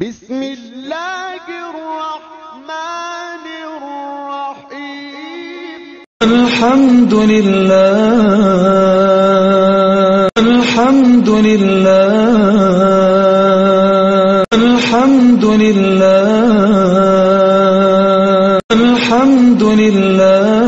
بسم الله الرحمن الرحيم. الحمد لله. الحمد لله. الحمد لله. الحمد لله.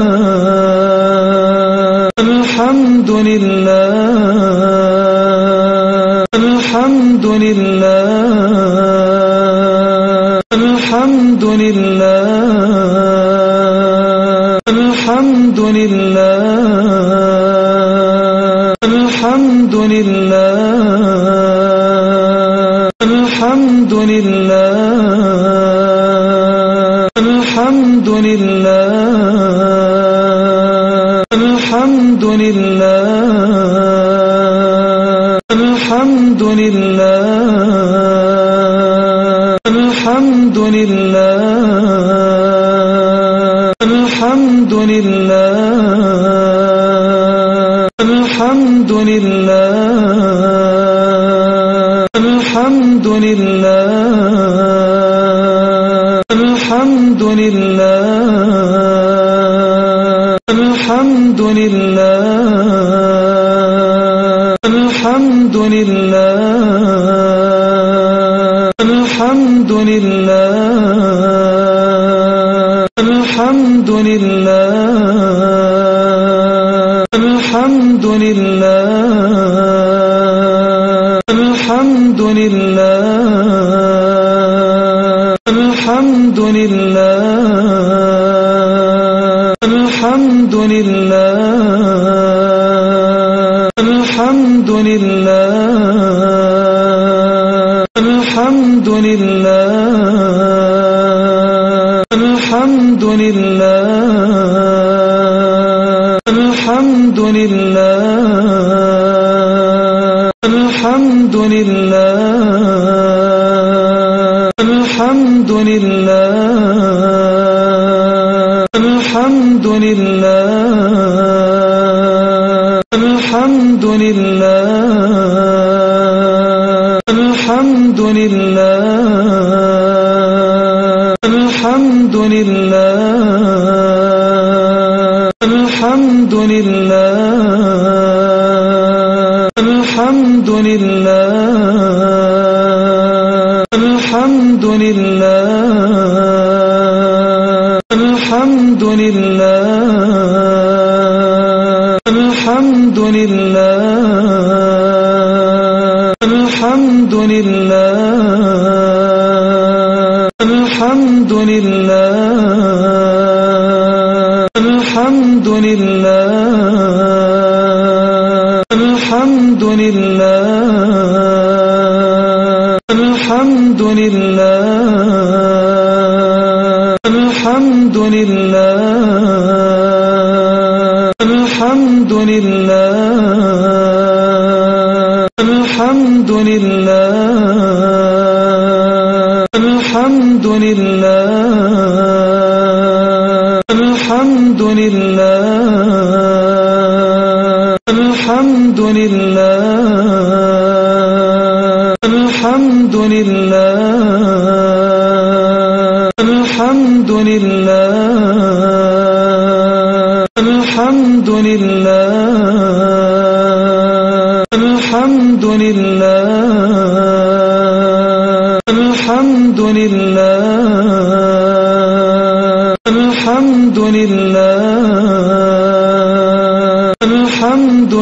لله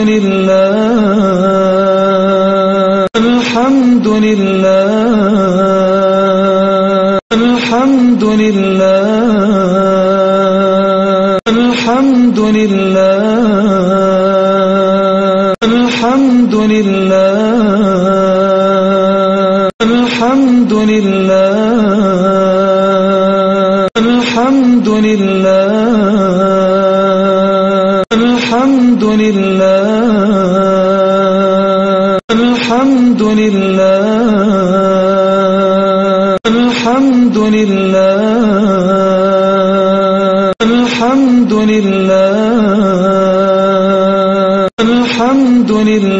دون الله لله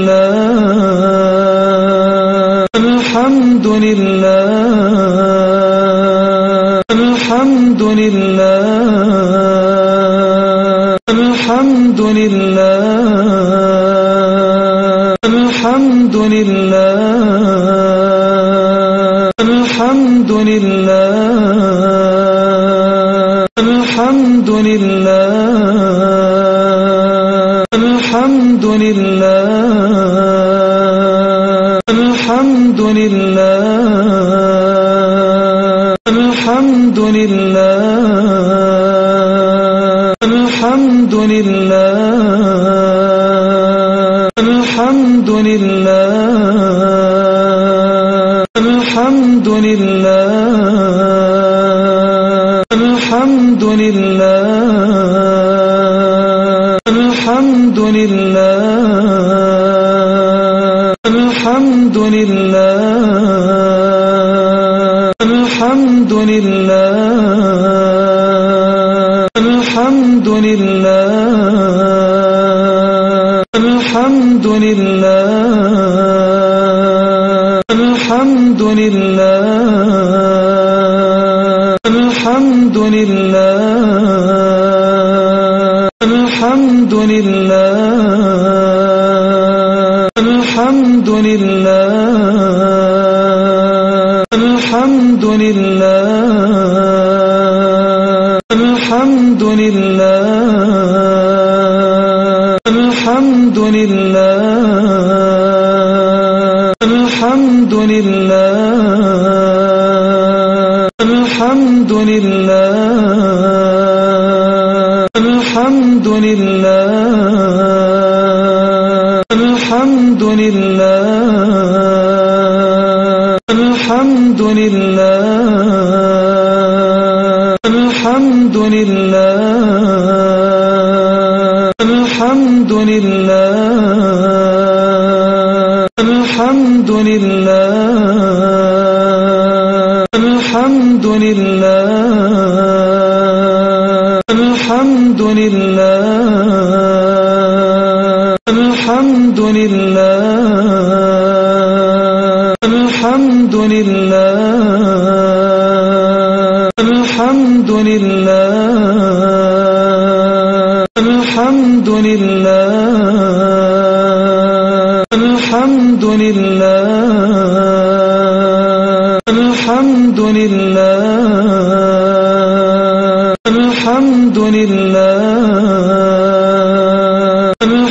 لله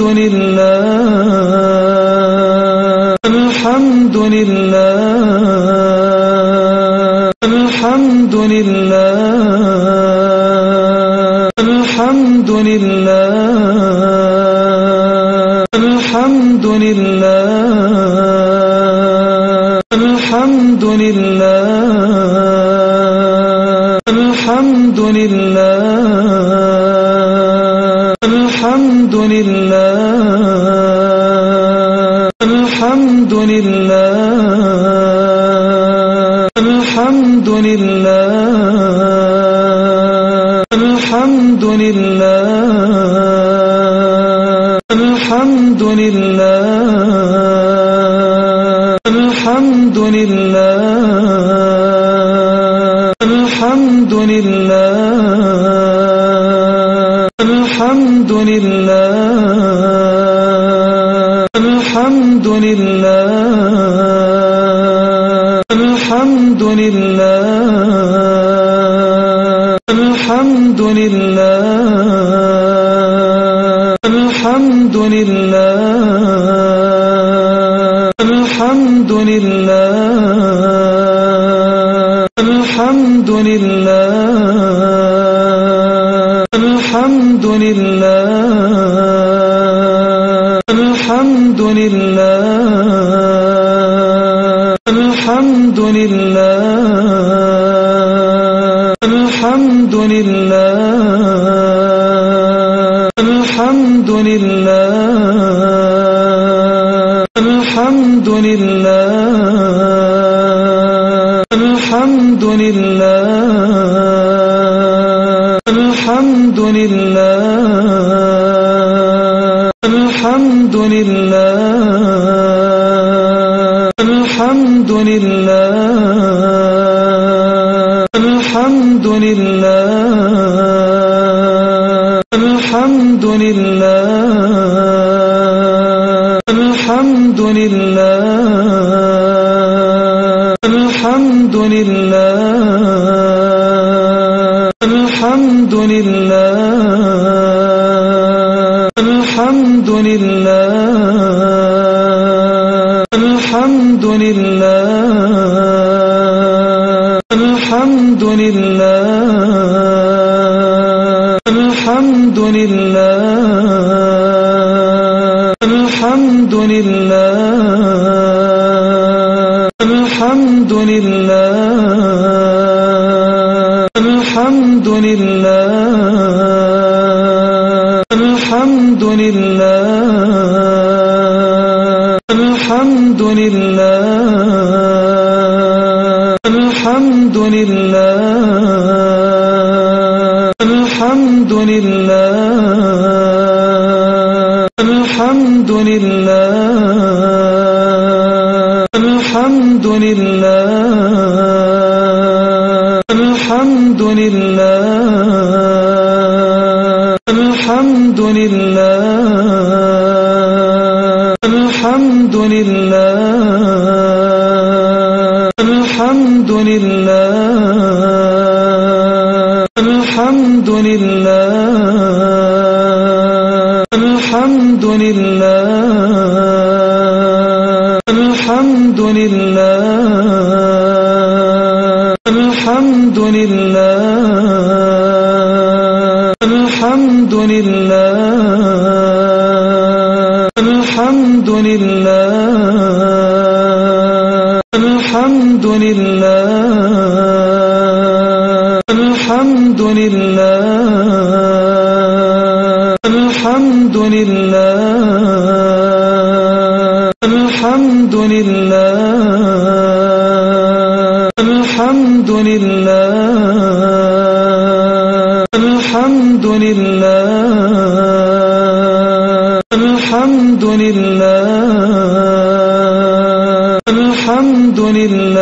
لله. لله لله من لله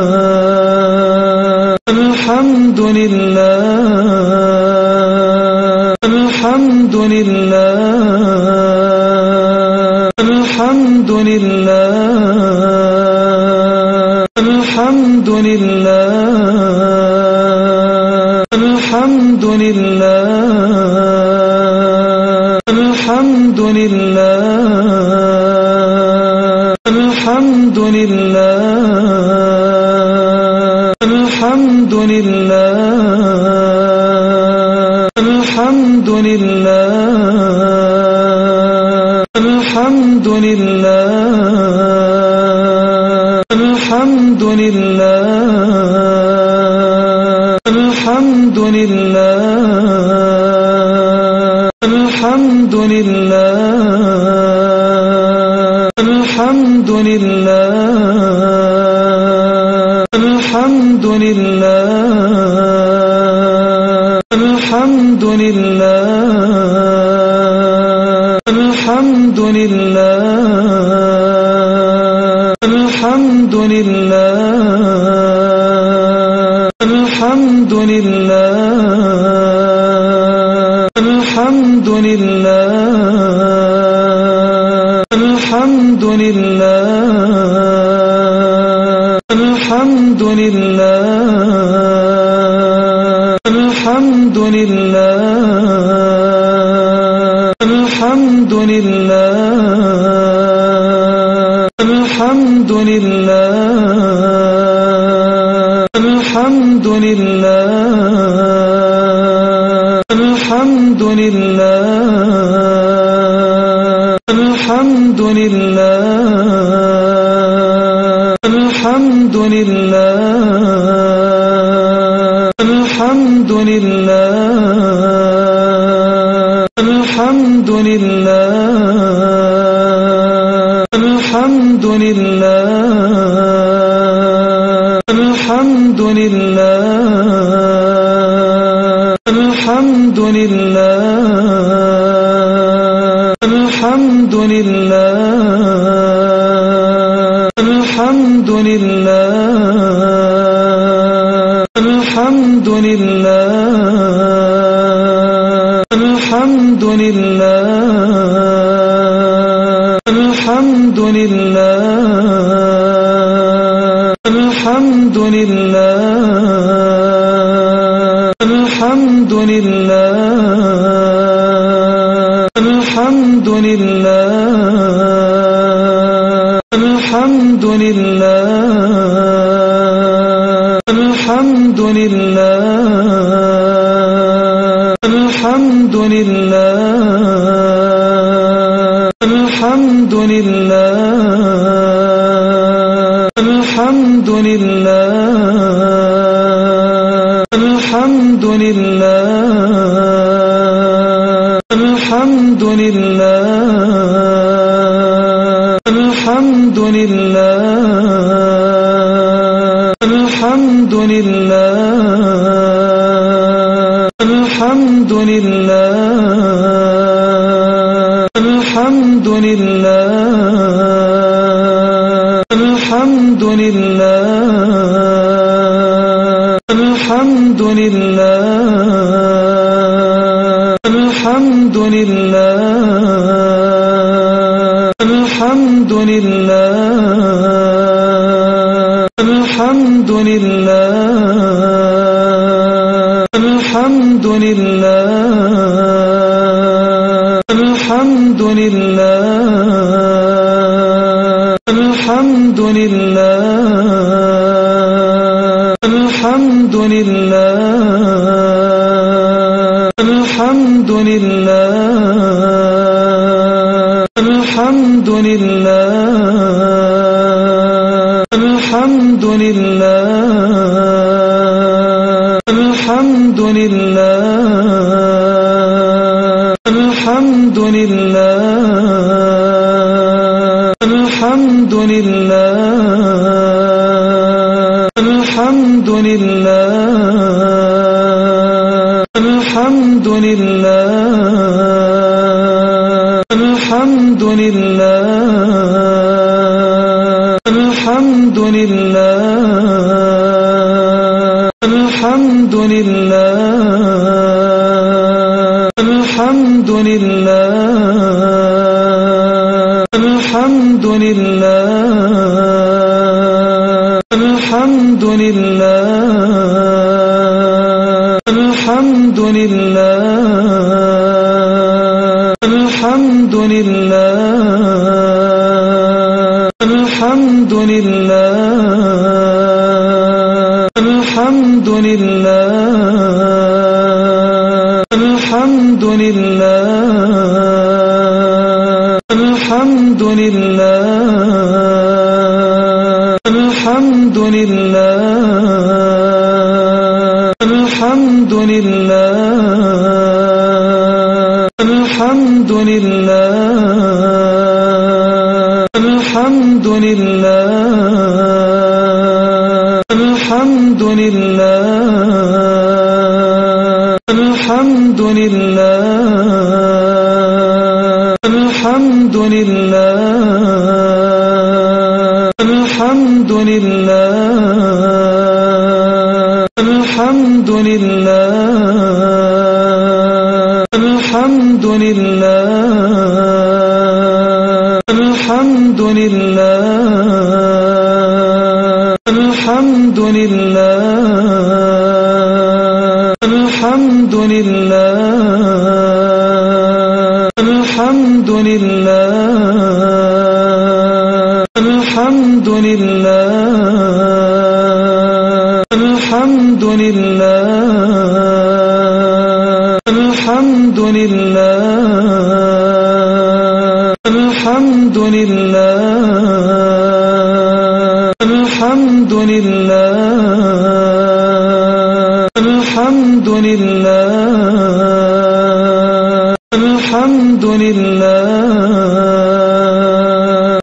دون الله الله لله الحمد لله.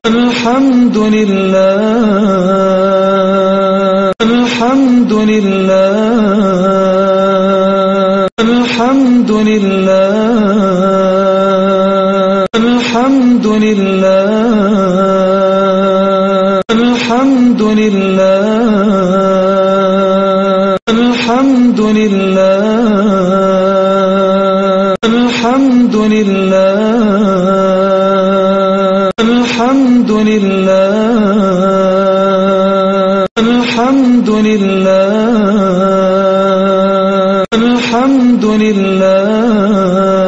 الحمد لله. الحمد لله. الحمد لله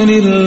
دون الله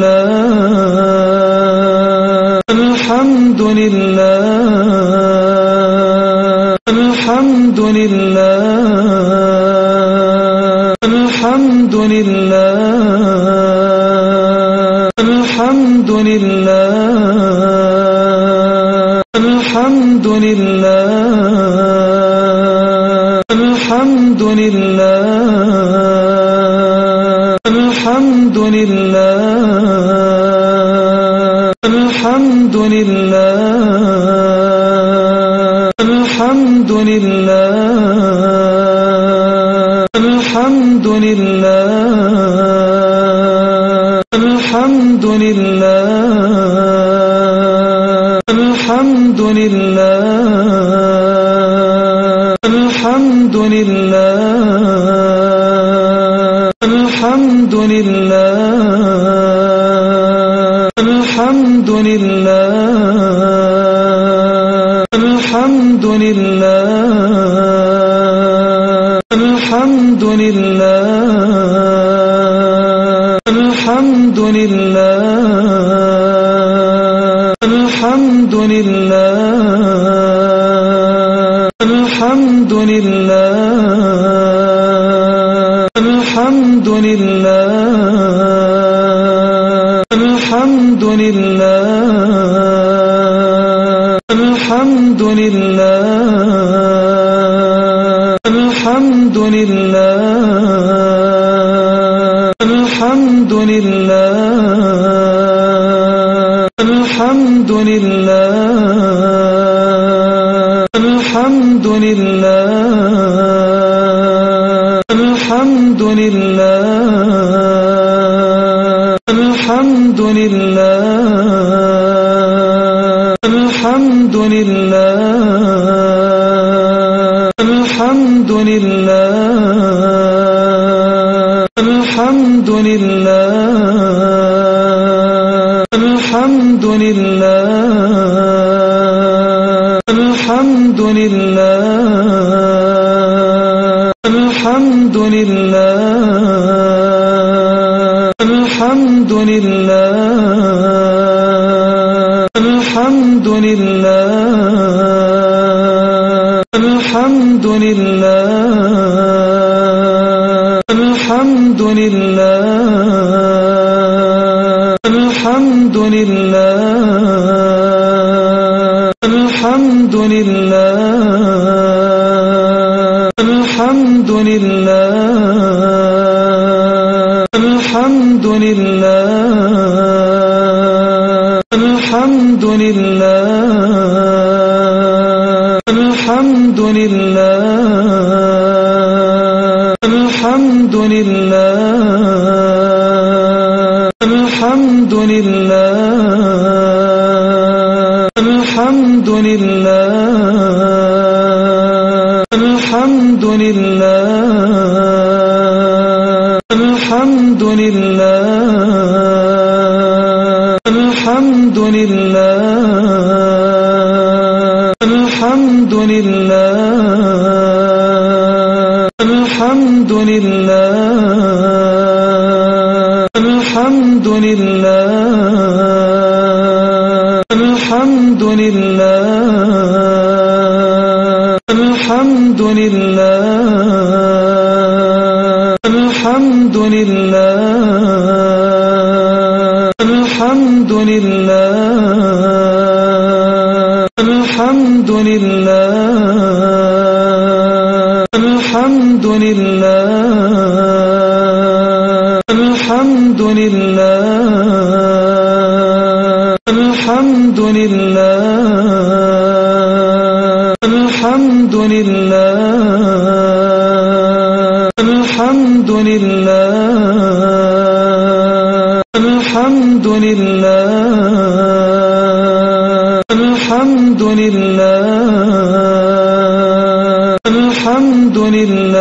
لله دون الله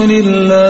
دون الله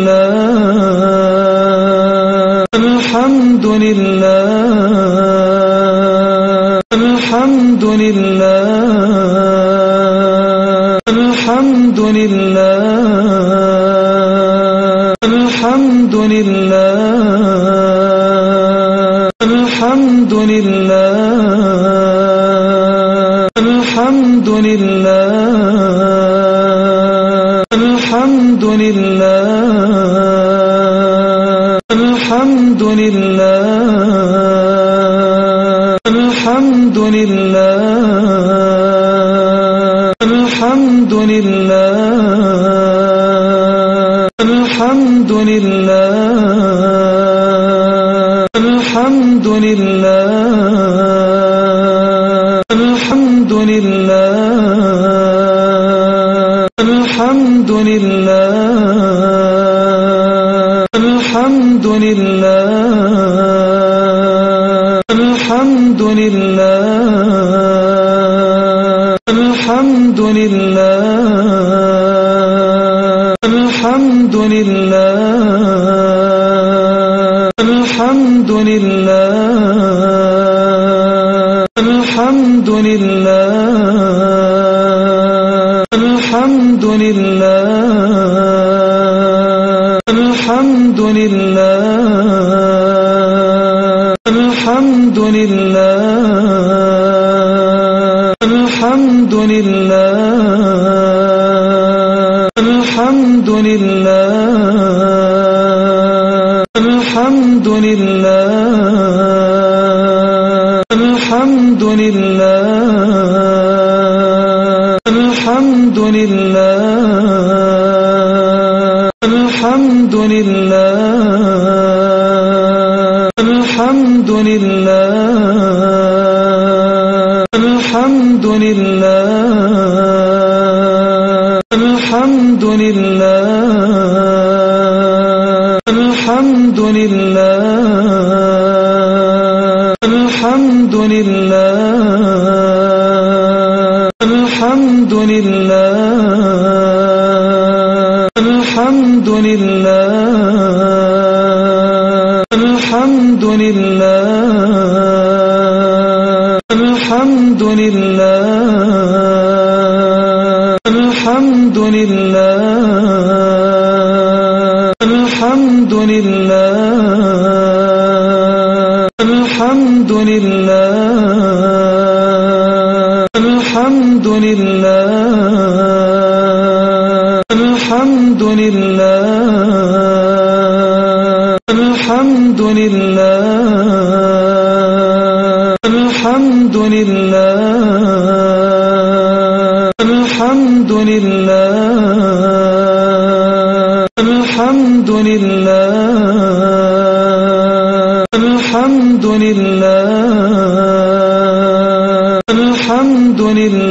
الله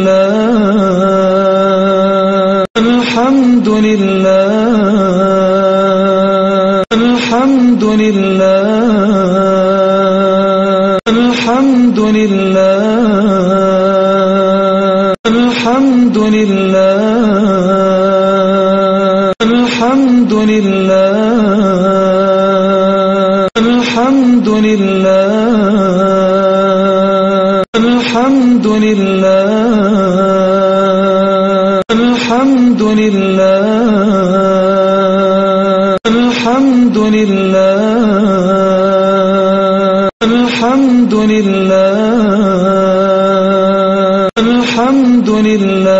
الله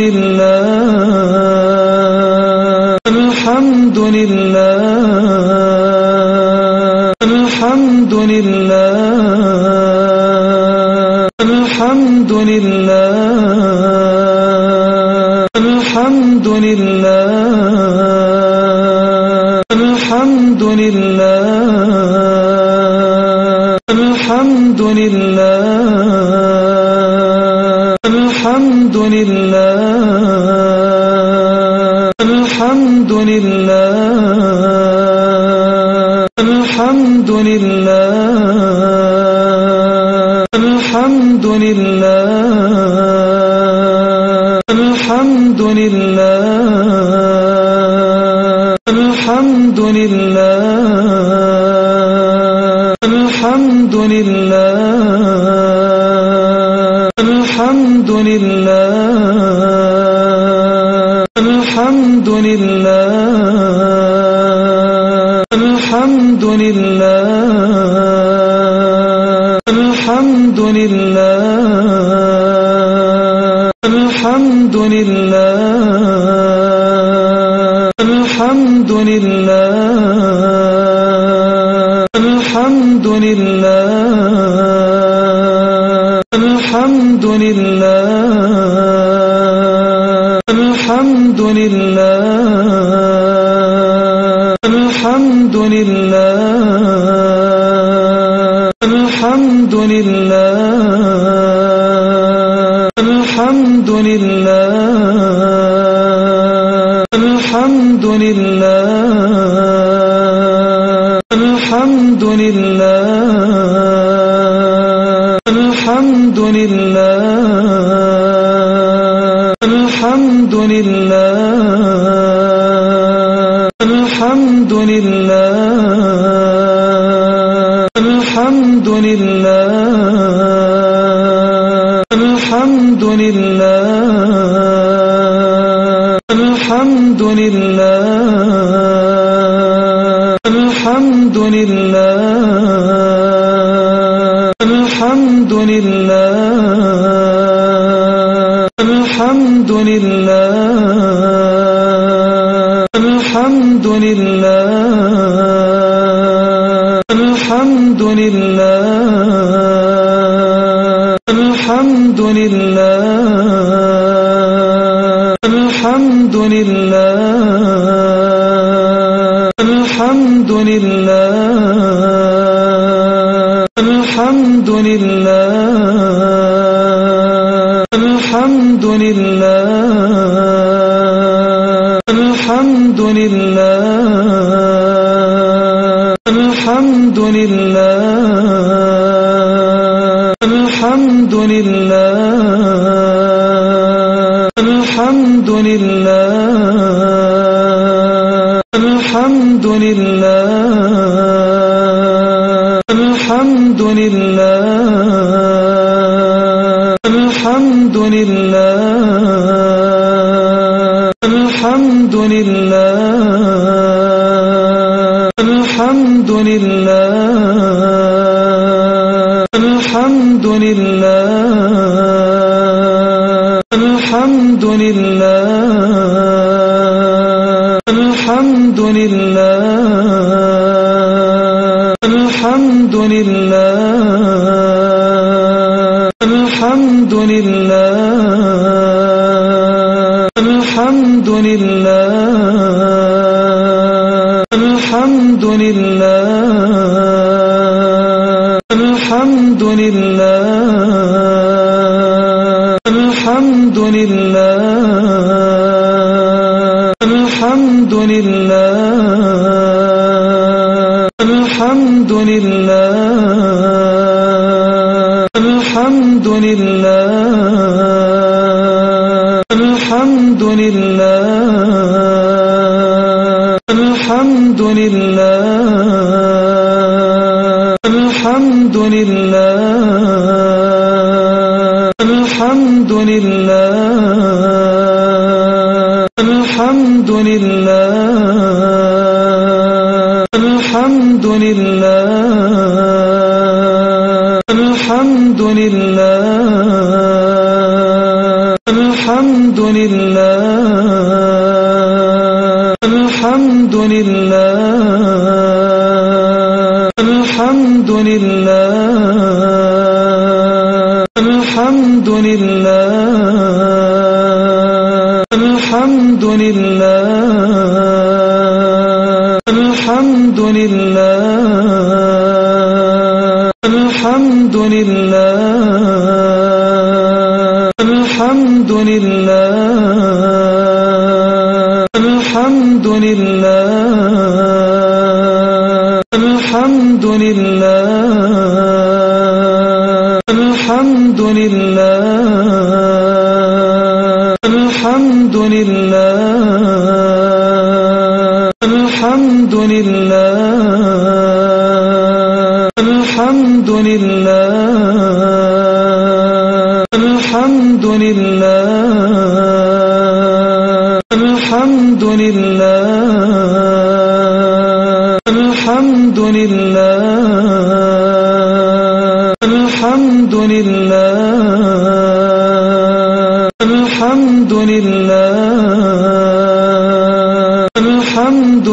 لله لله لله.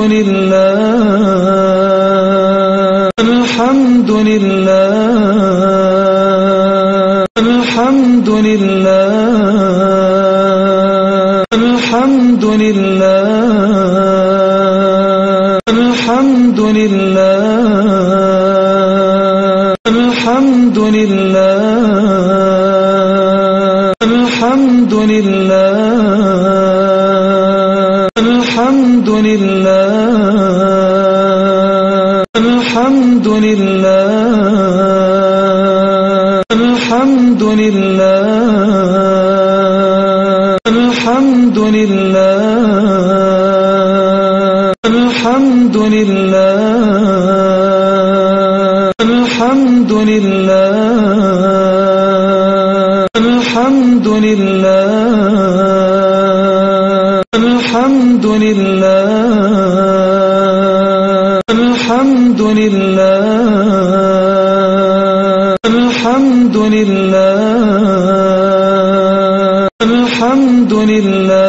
لله. الحمد لله. الحمد لله.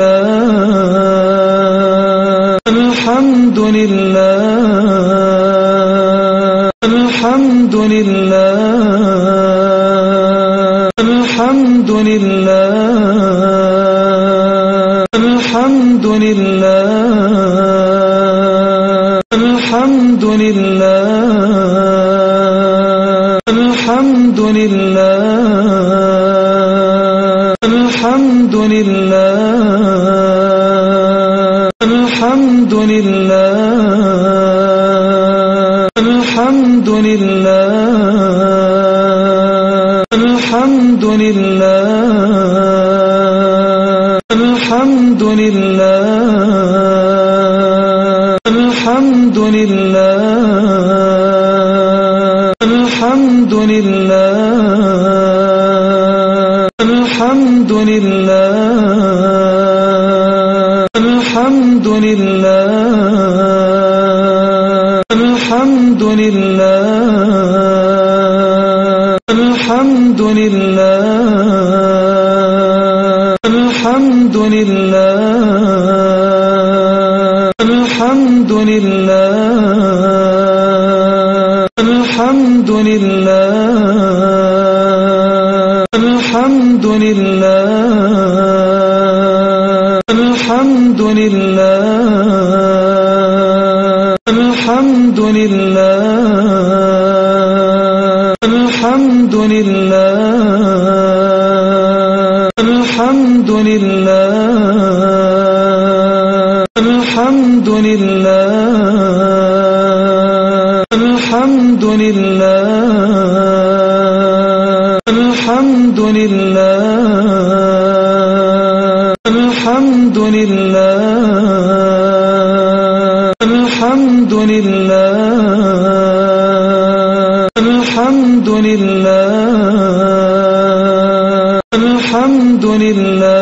الحمد لله. الحمد لله. دون الله الله الحمد لله.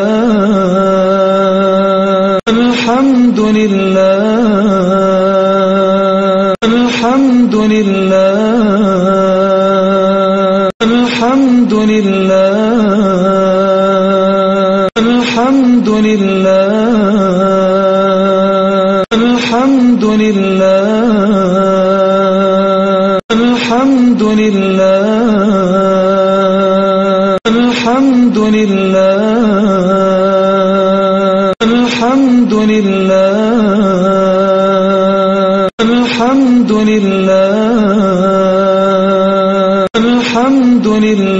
الله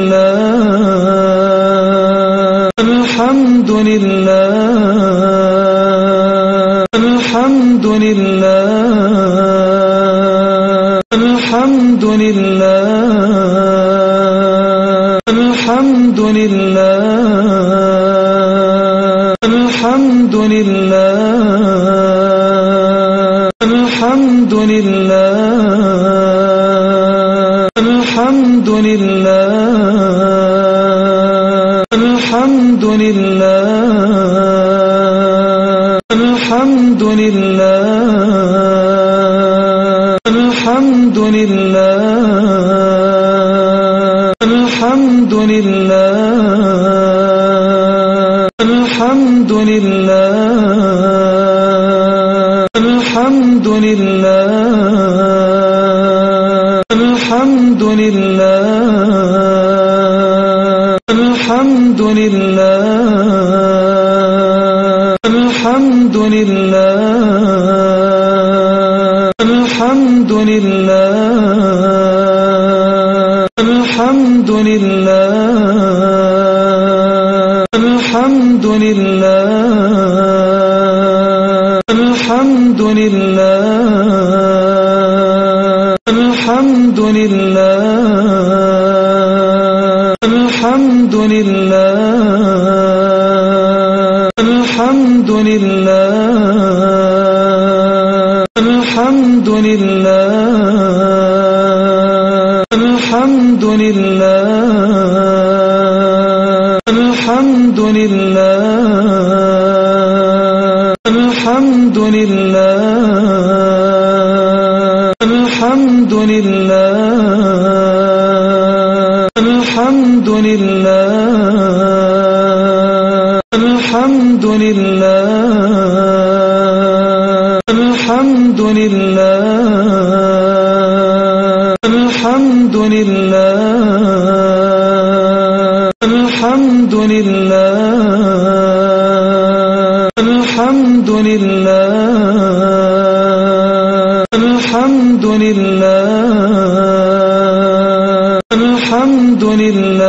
الحمد لله. دون الله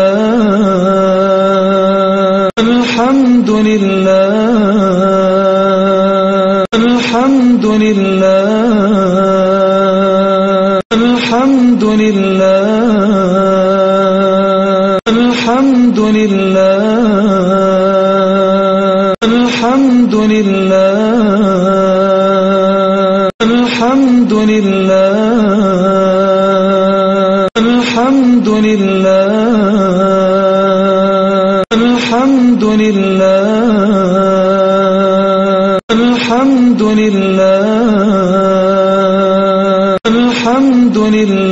الله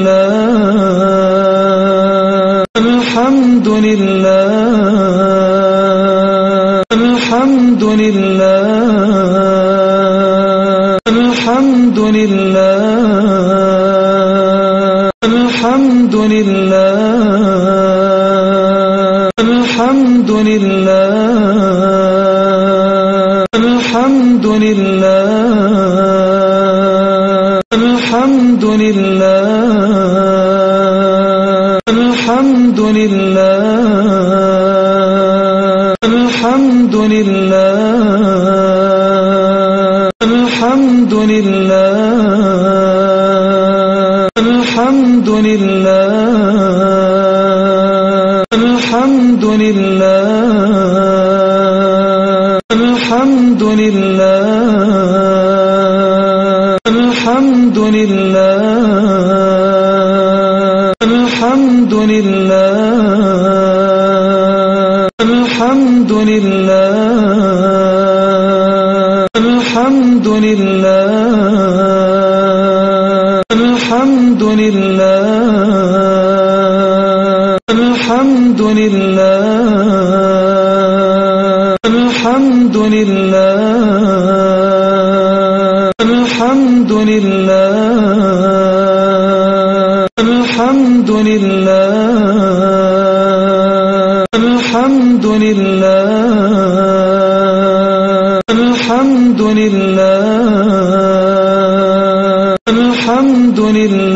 الله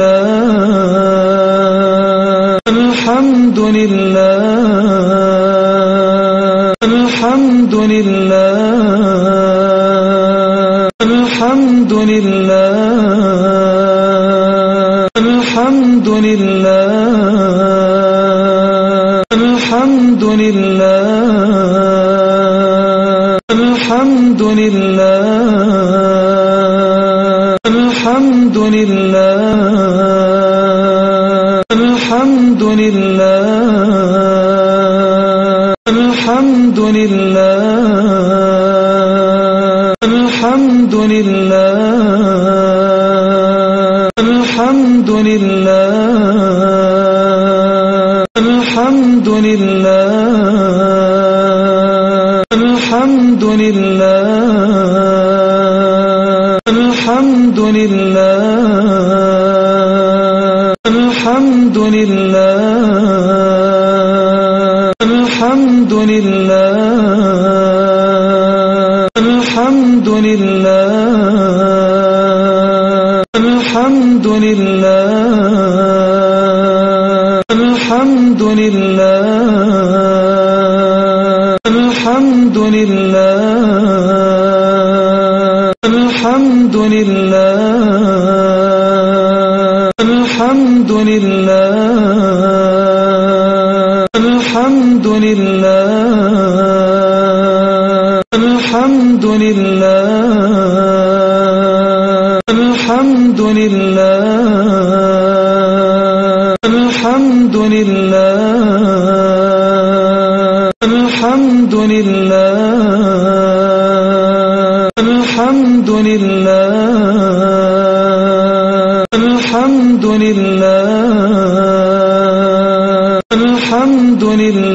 الله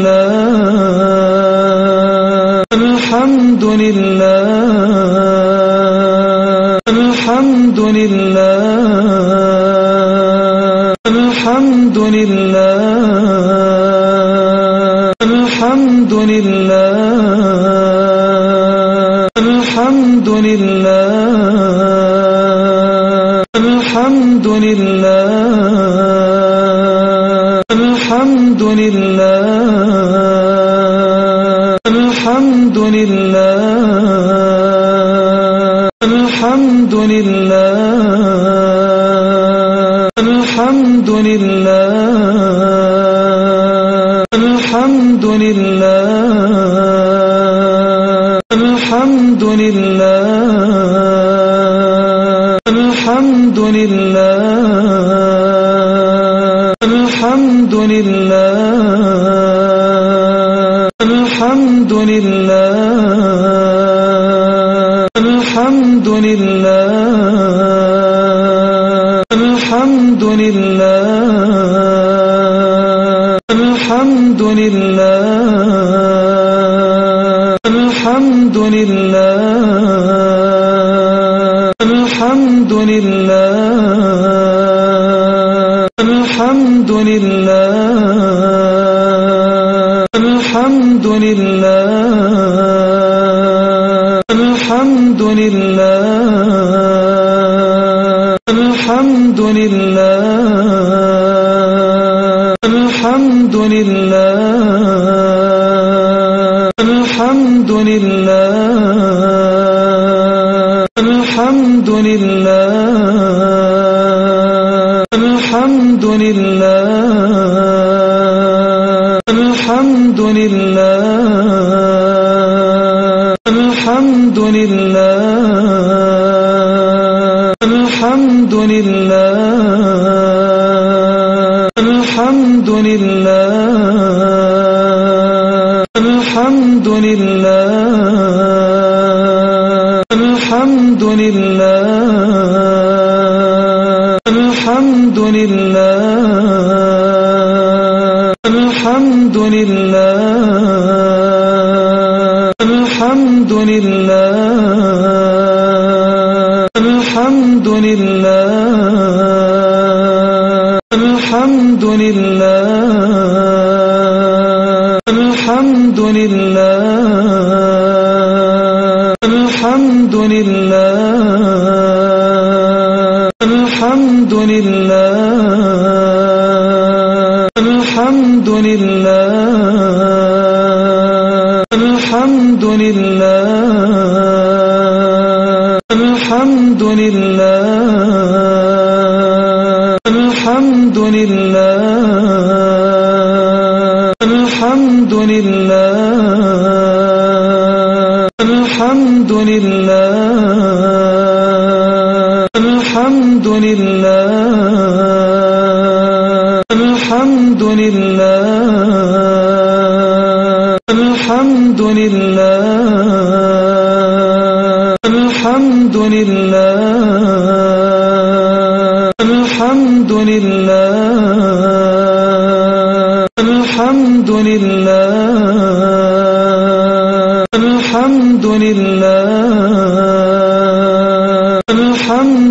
دون الله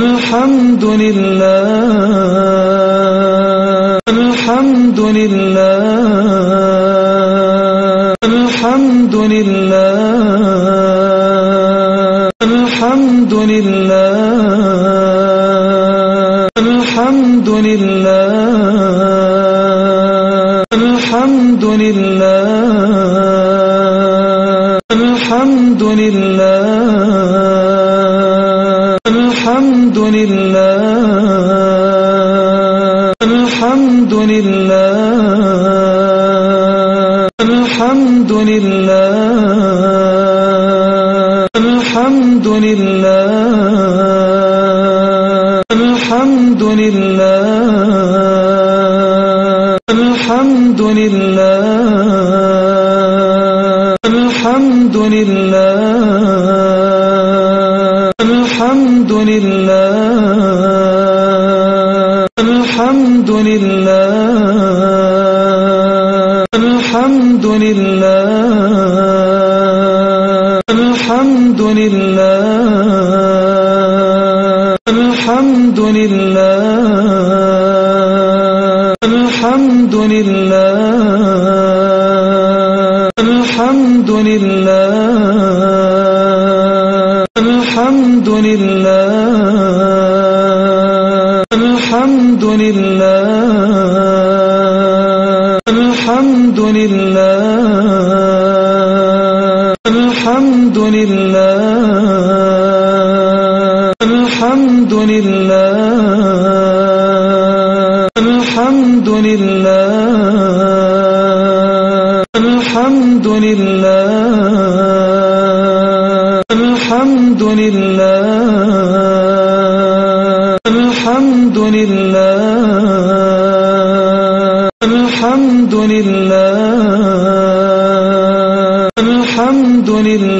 الحمد لله. الحمد لله. دون الله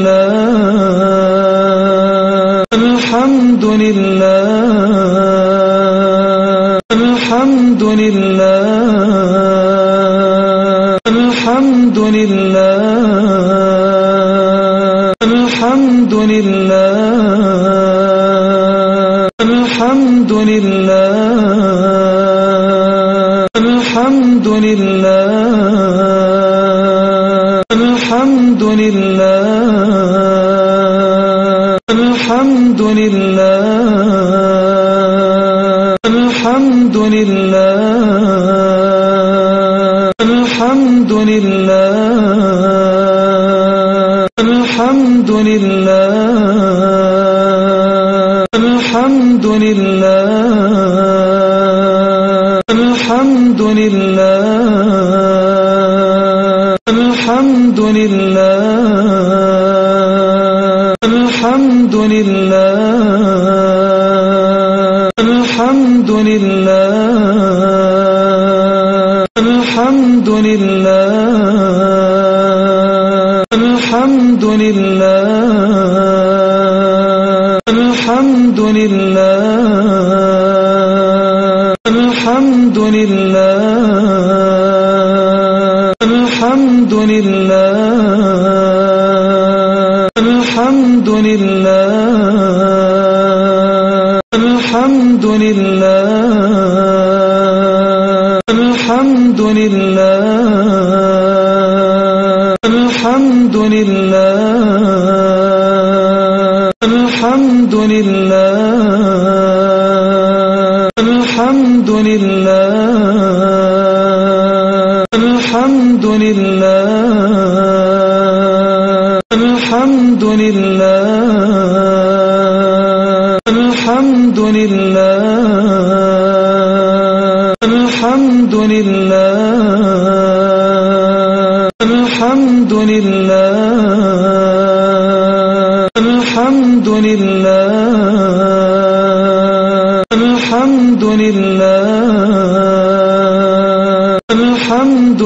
لله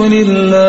لله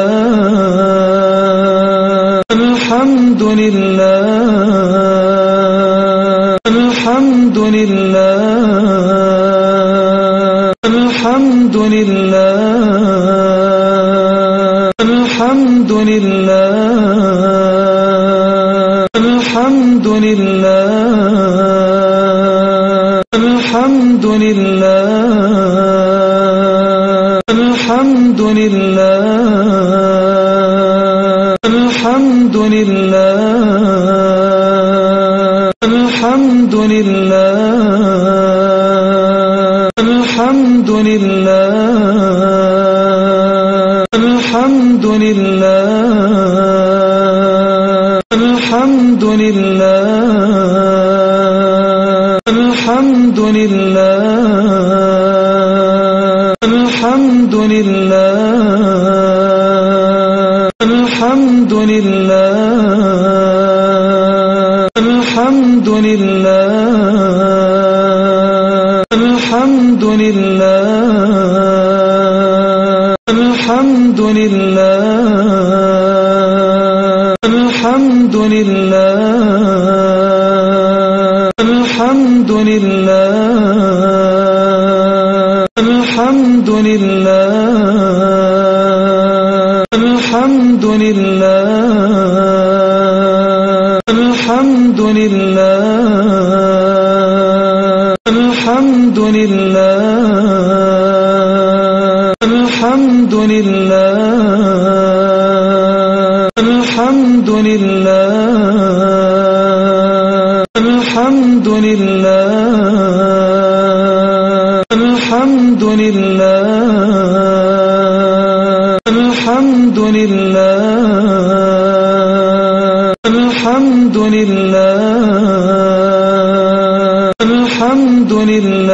لله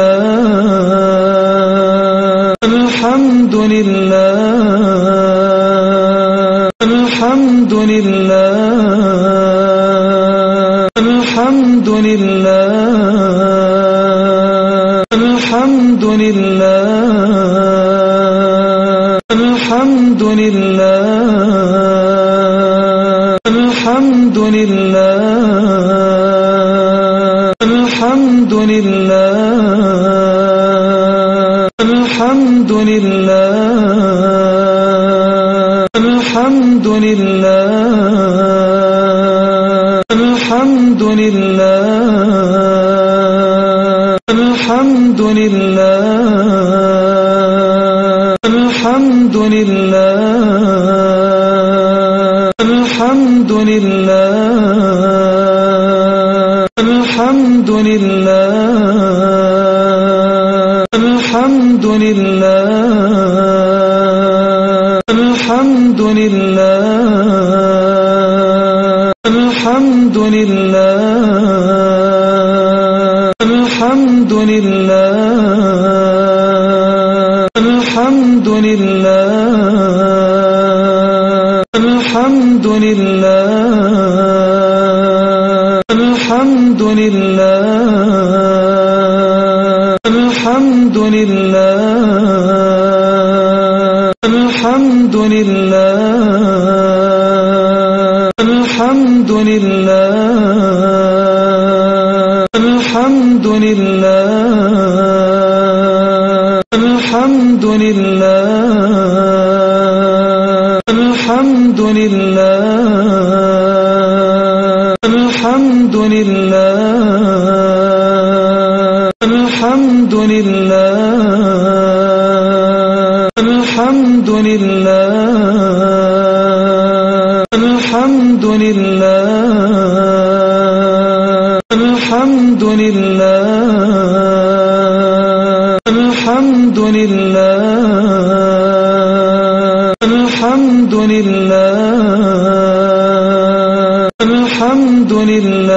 دون الله الحمد لله. الحمد لله. لله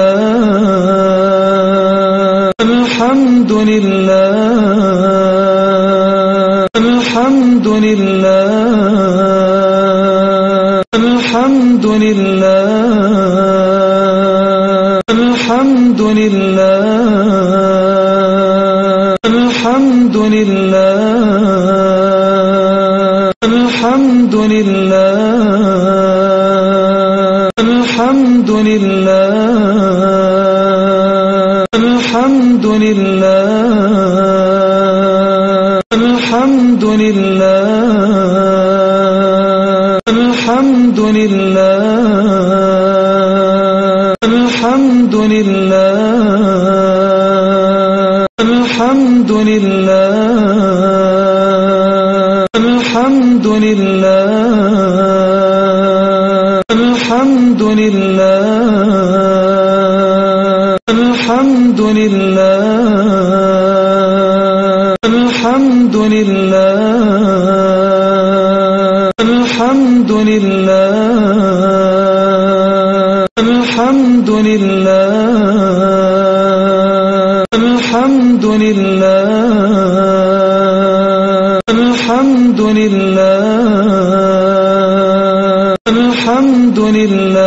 لله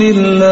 لله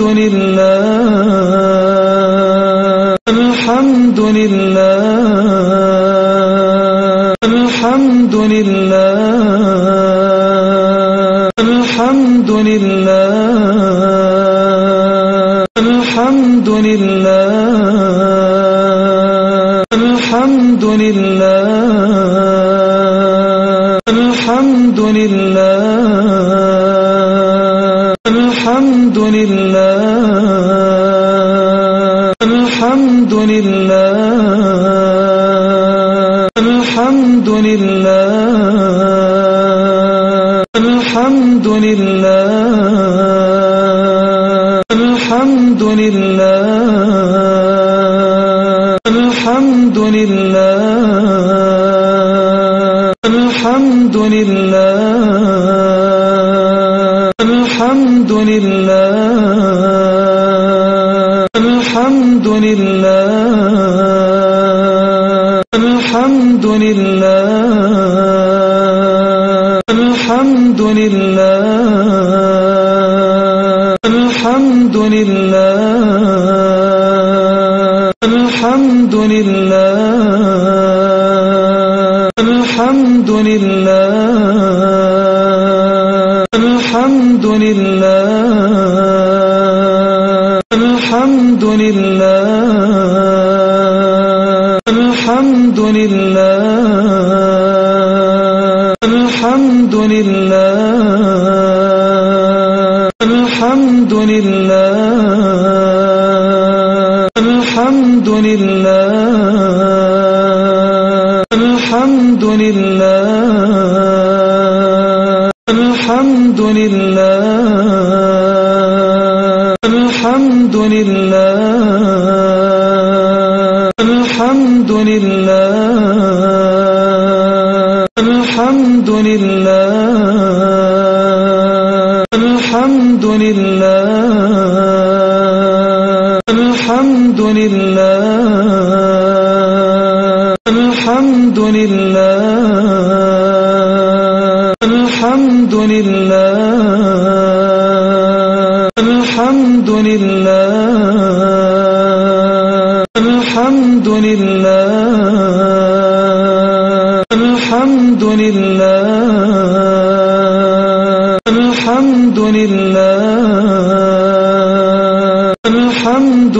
الْحَمْدُ لله لله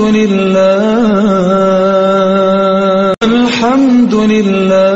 لله. الحمد لله.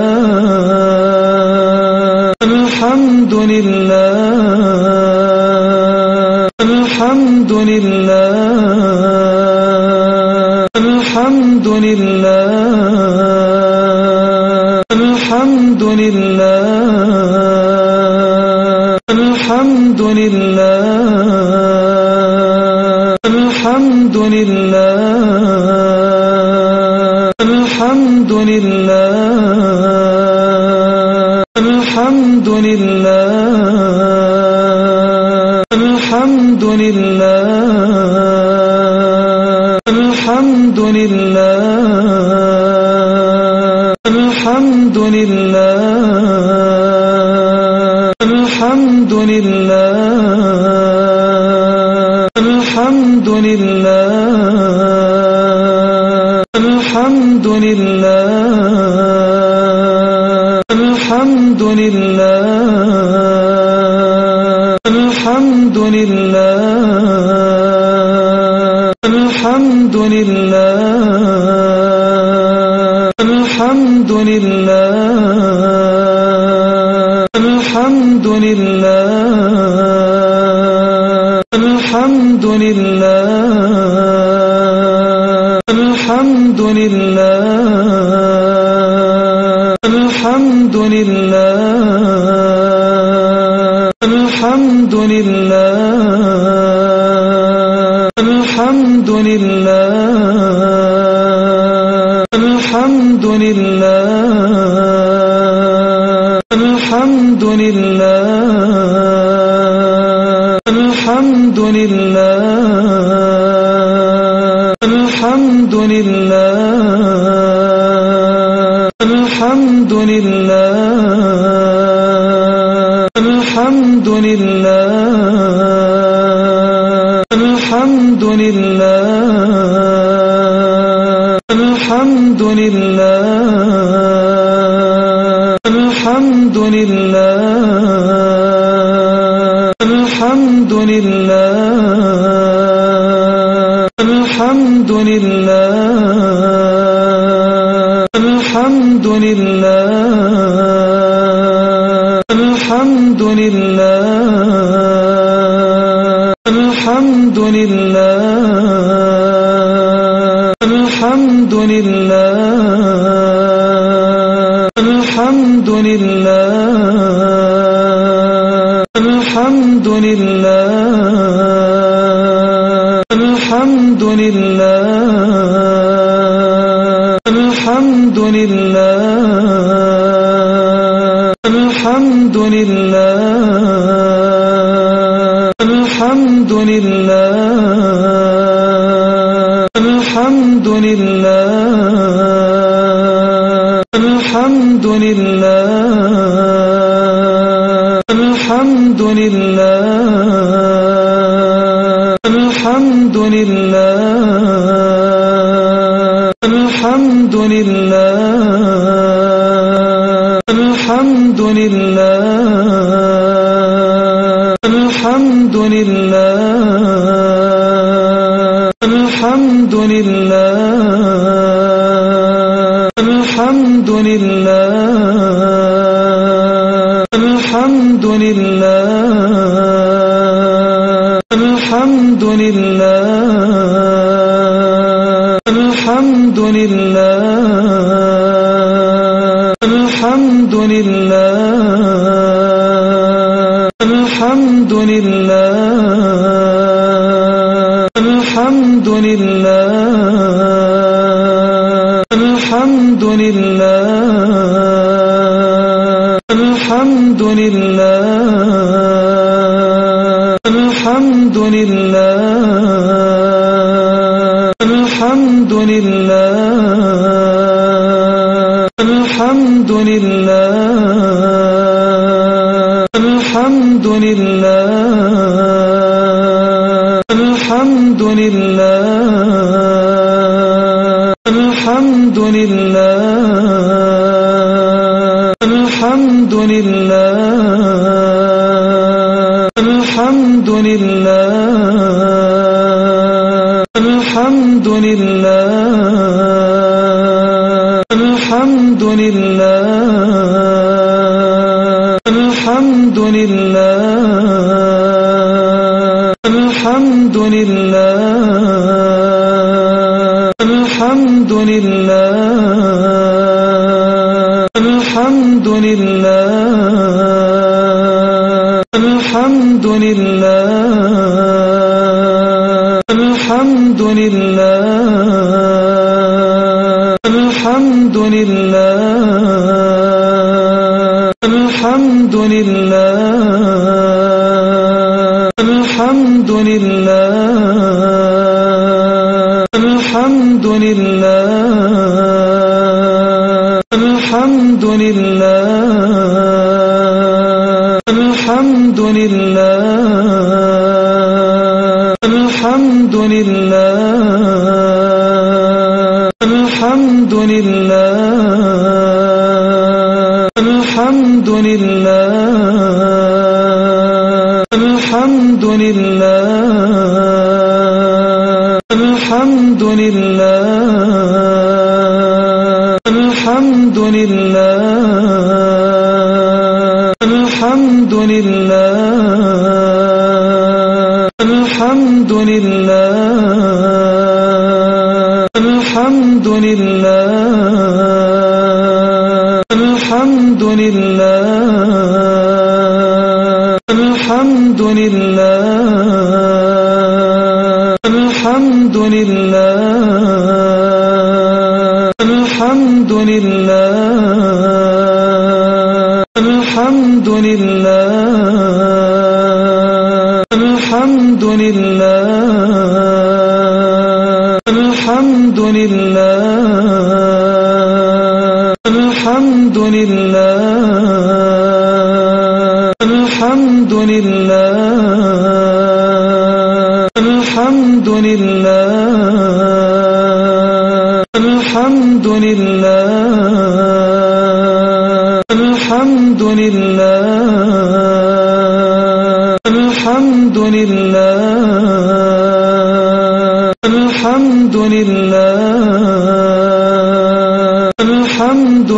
دون الله دون الله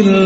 الله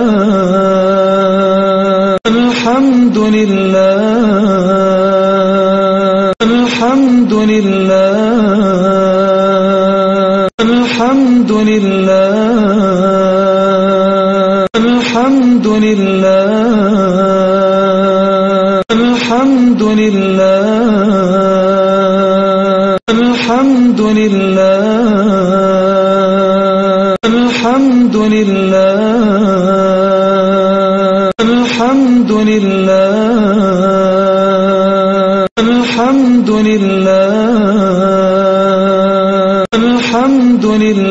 لله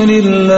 لله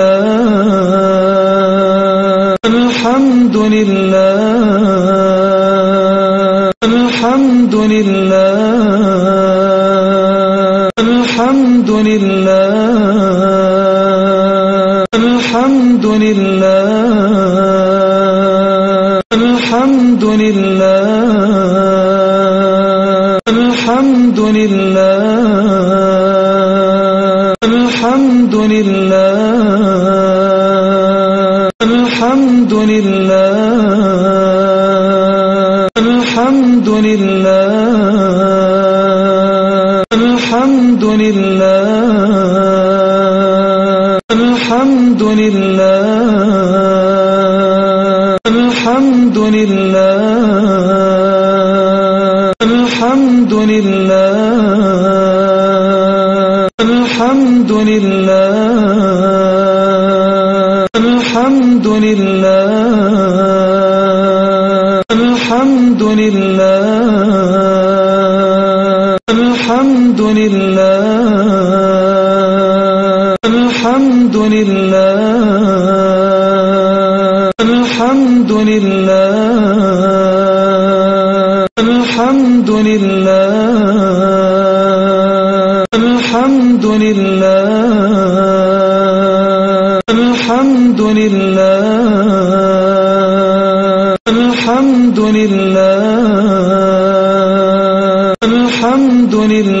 دون الله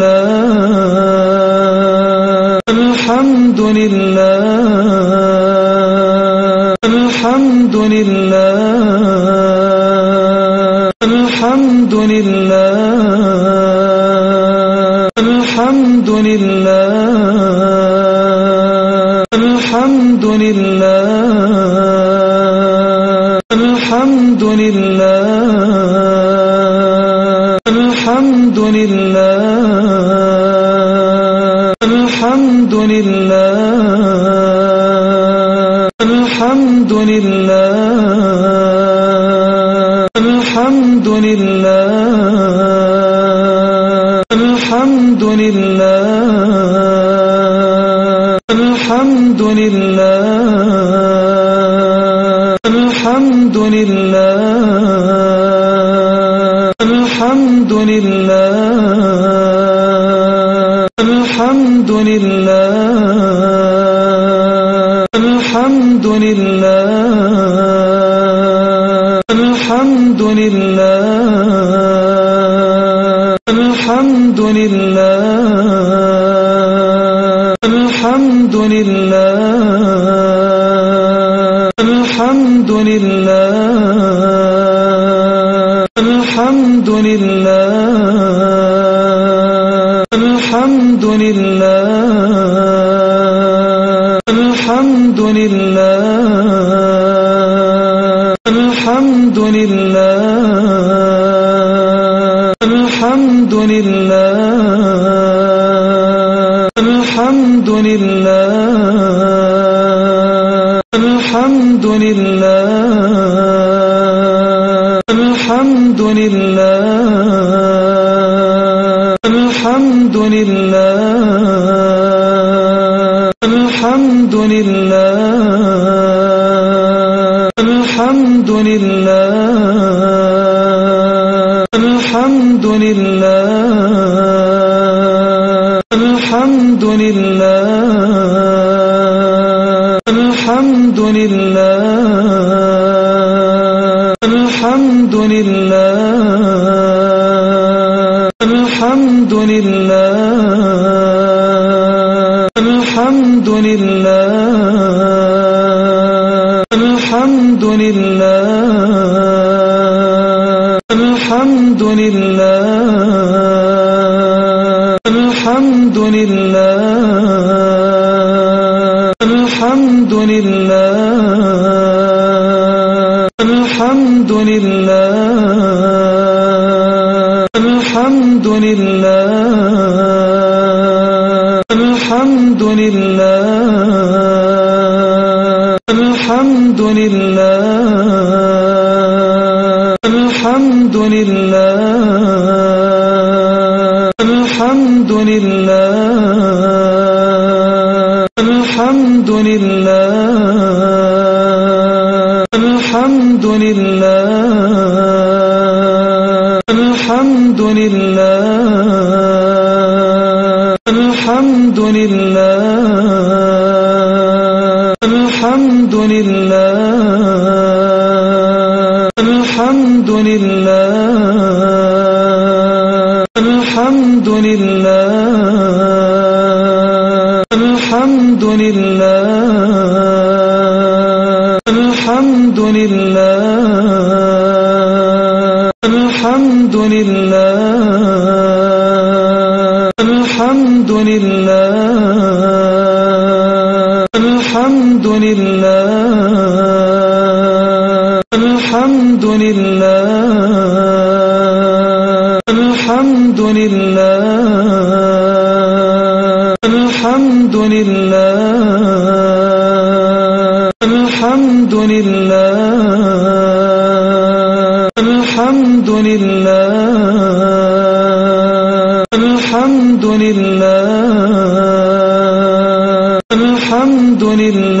دون الله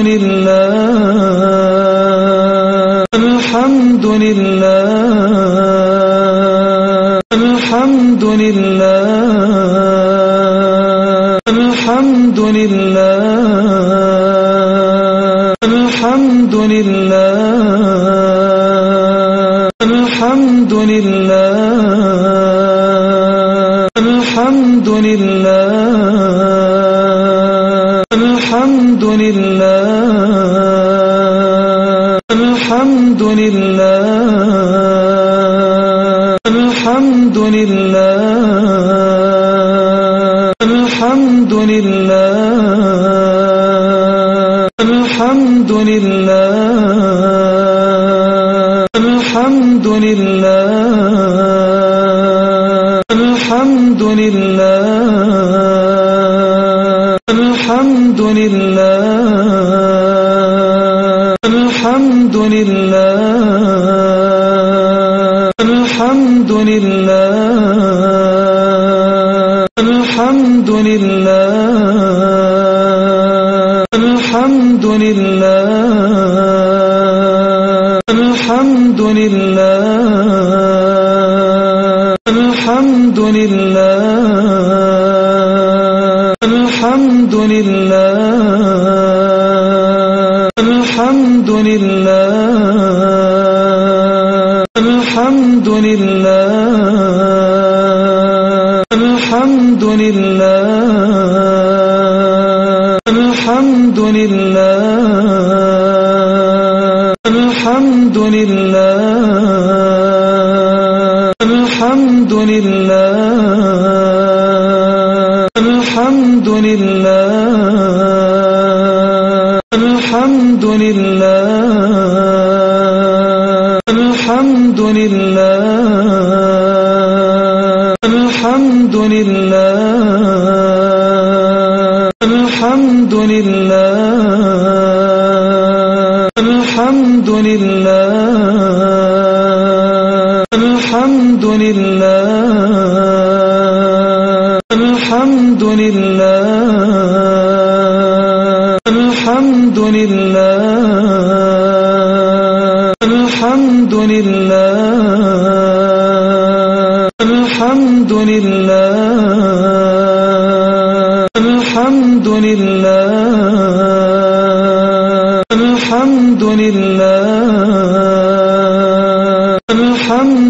دون الله دون الله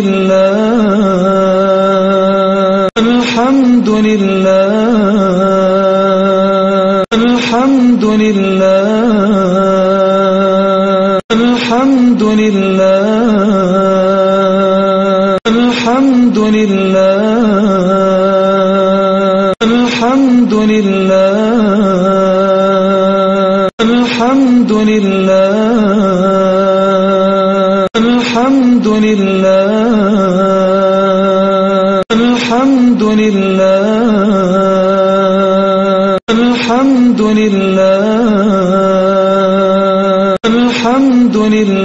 لله دون الله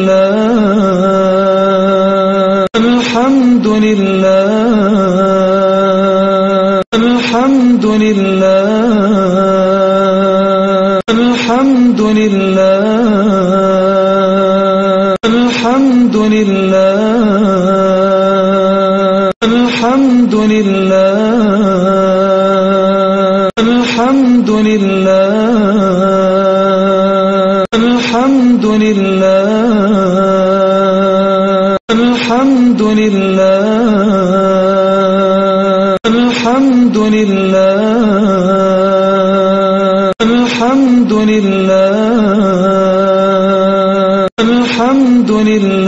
لله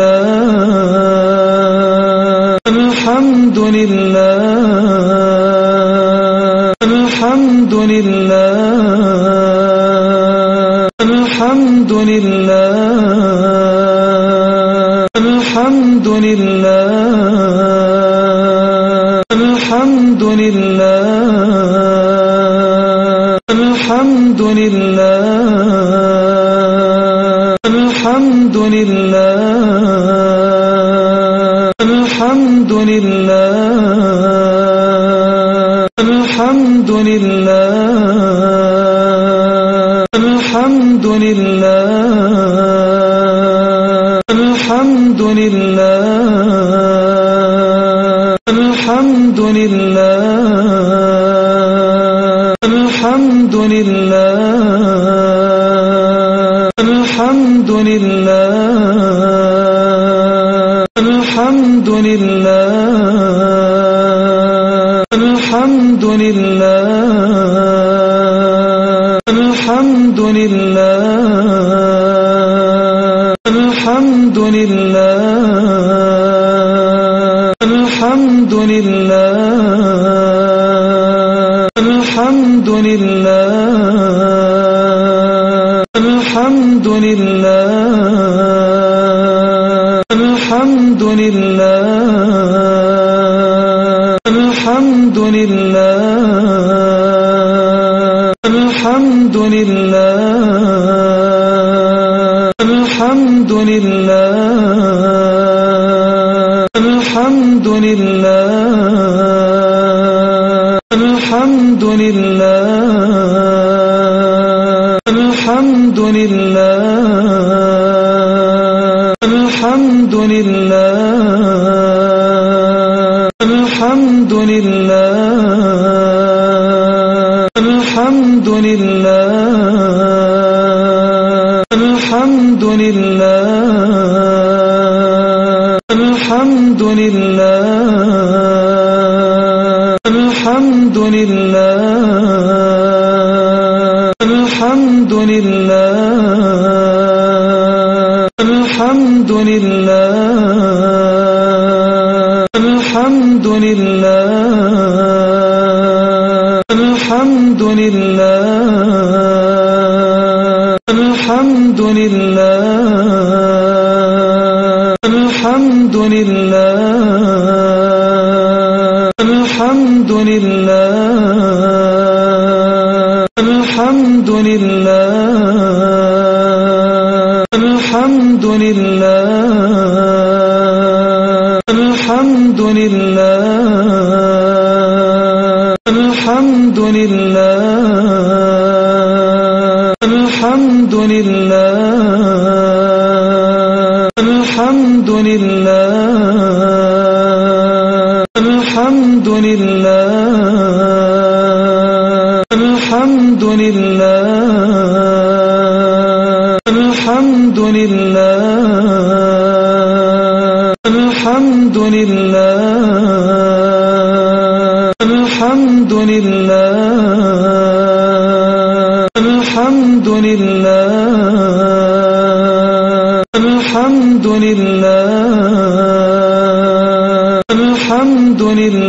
دون الله لله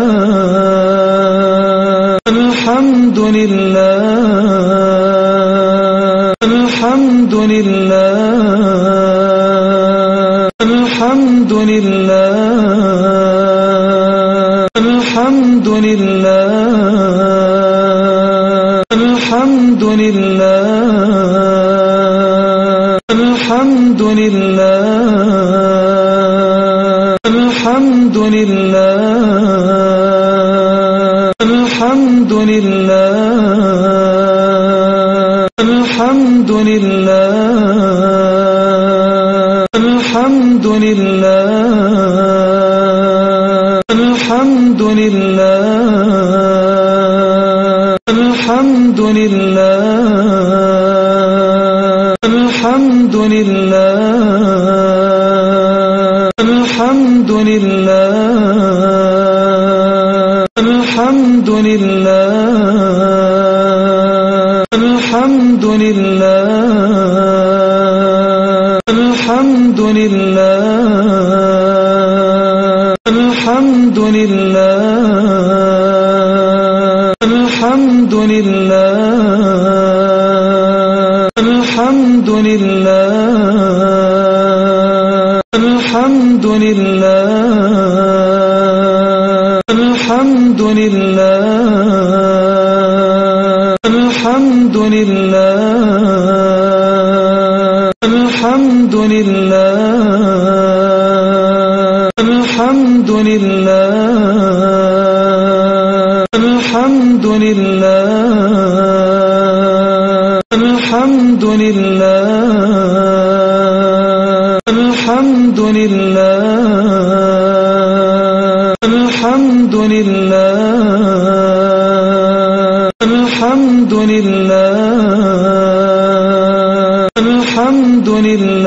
لله لله الله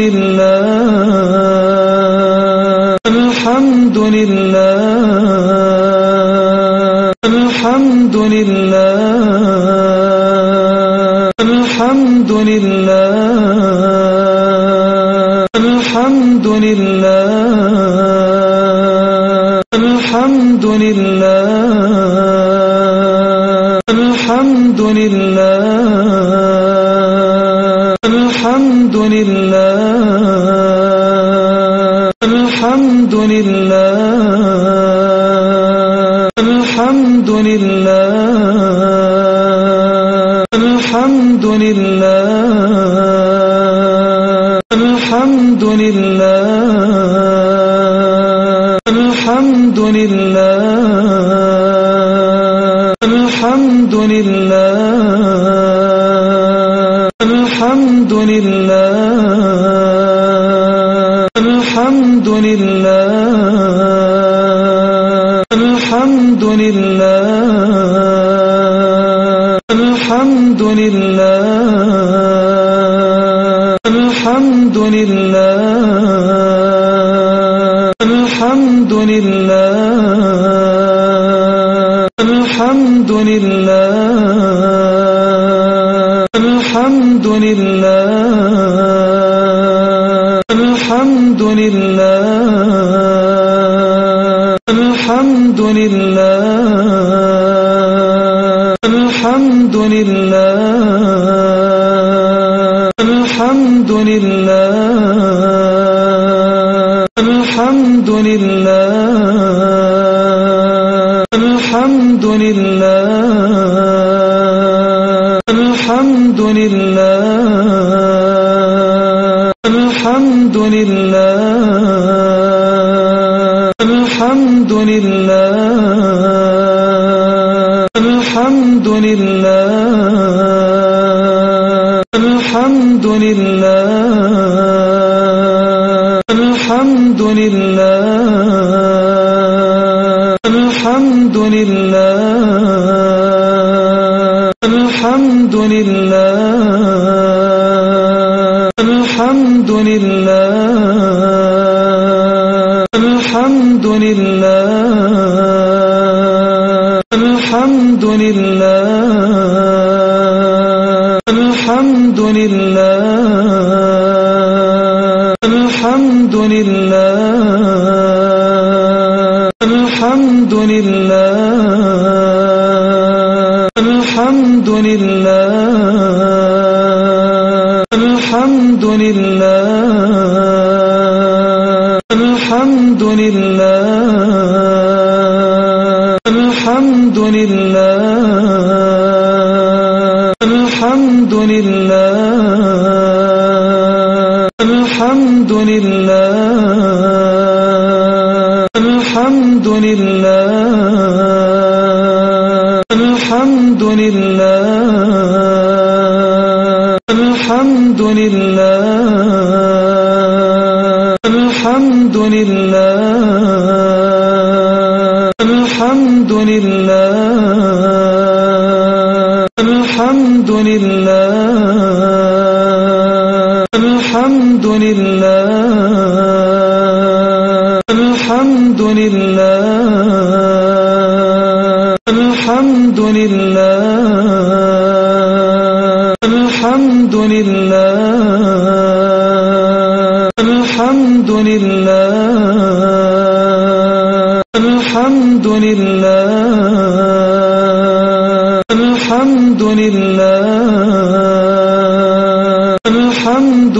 لله لله دون الله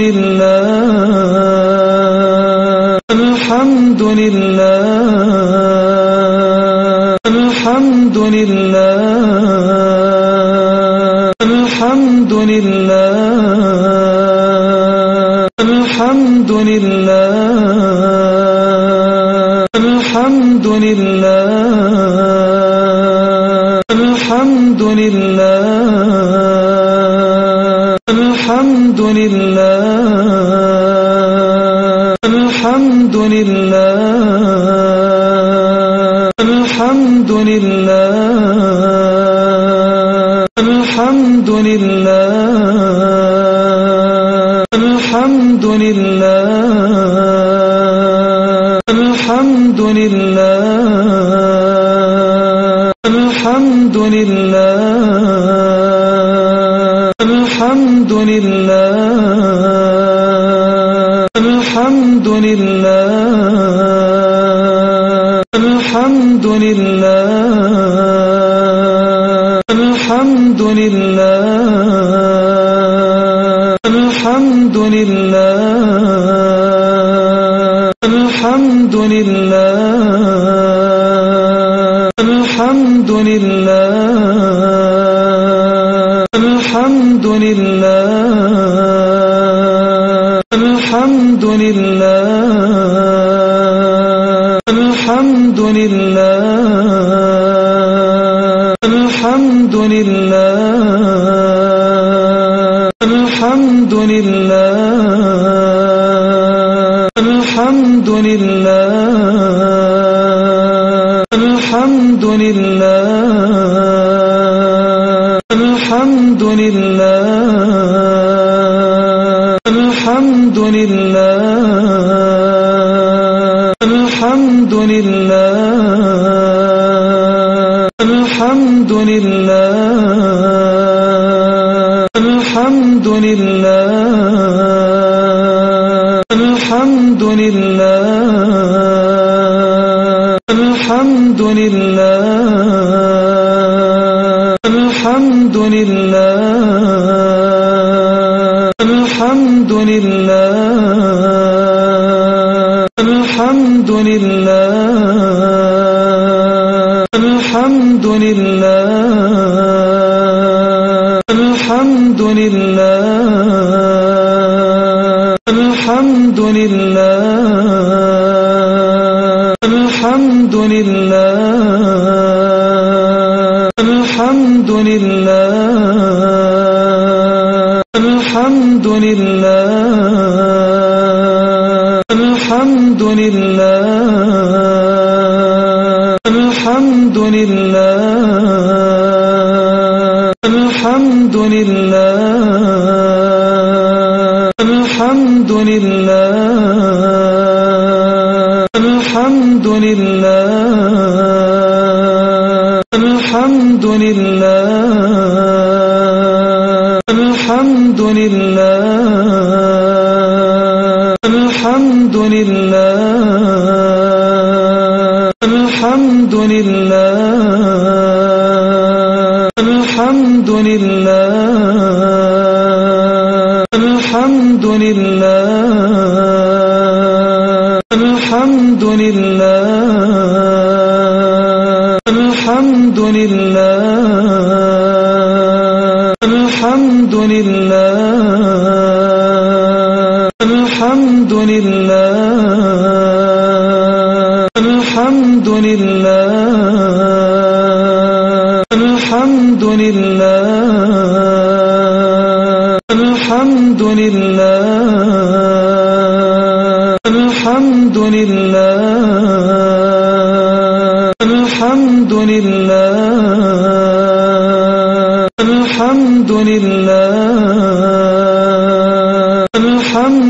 يُرْسِلِ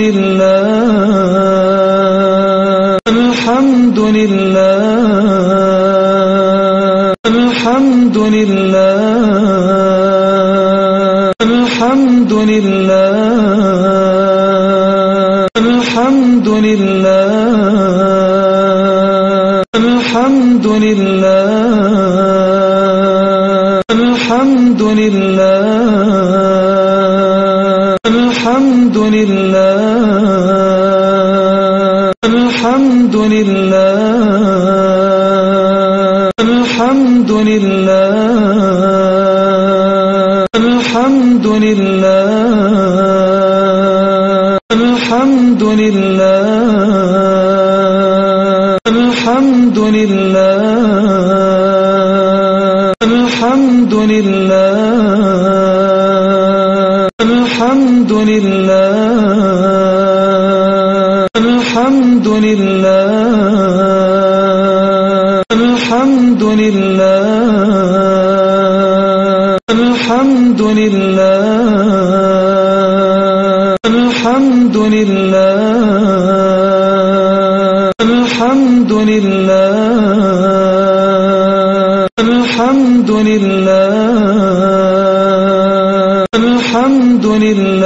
الله لله. الله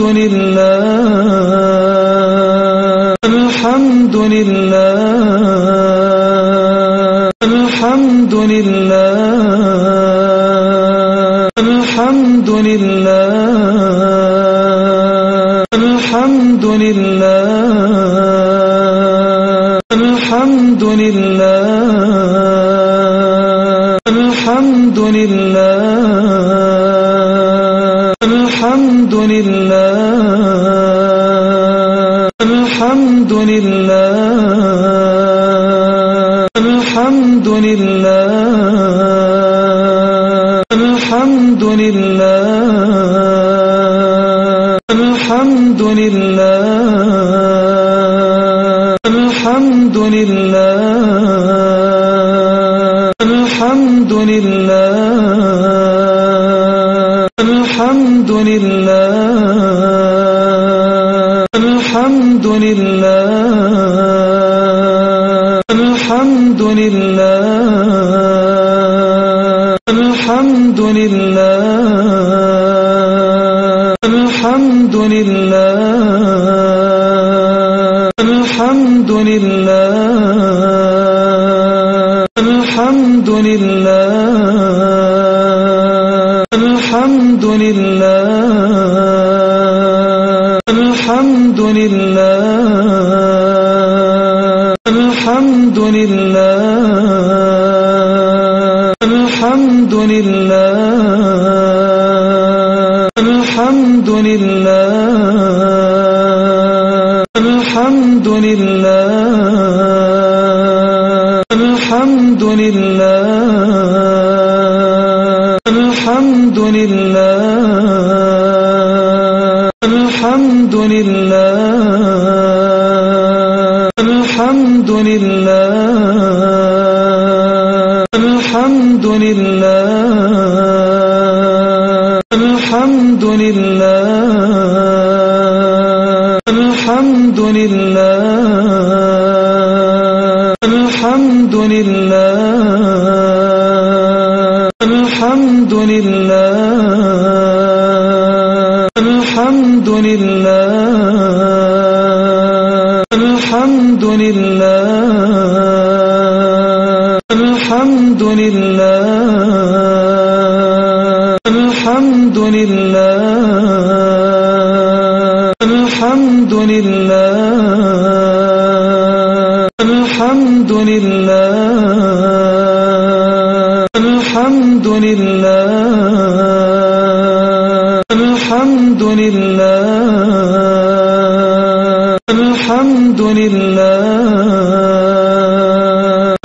لله. لله لله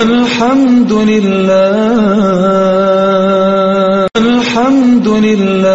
الحمد لله. الحمد لله.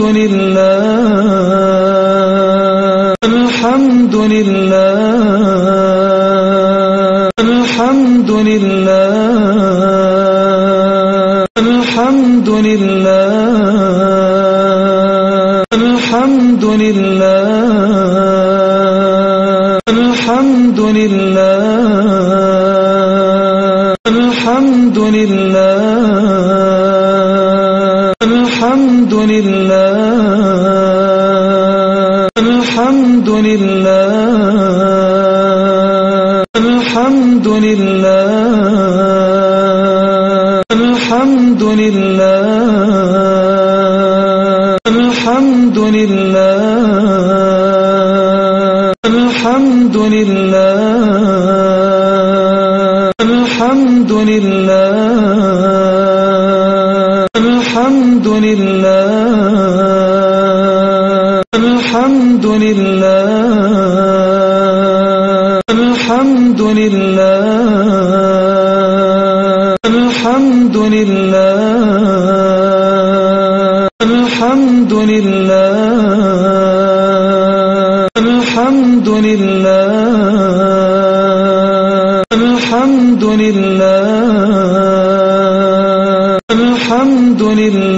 لله. لله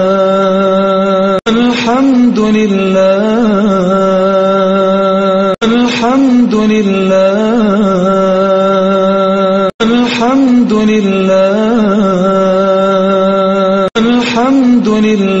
الله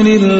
دون الله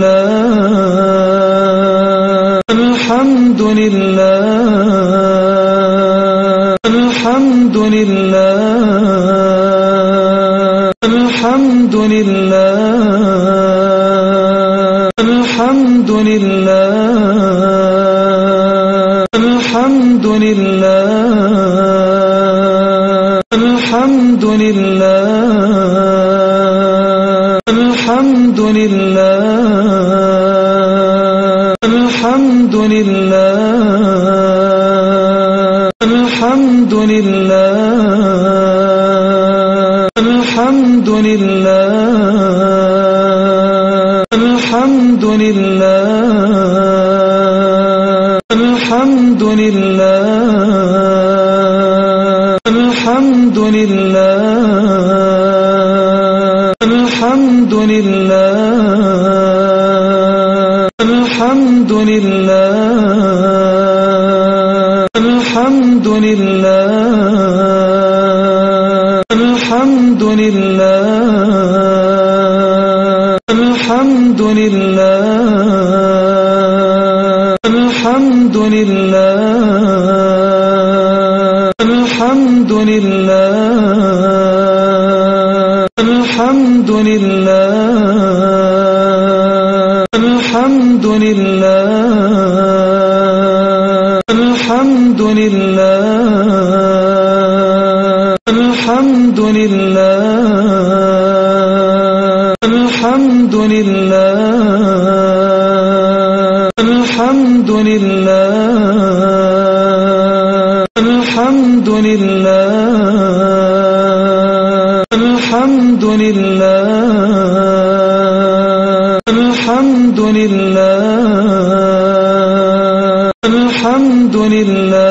لله لله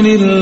لله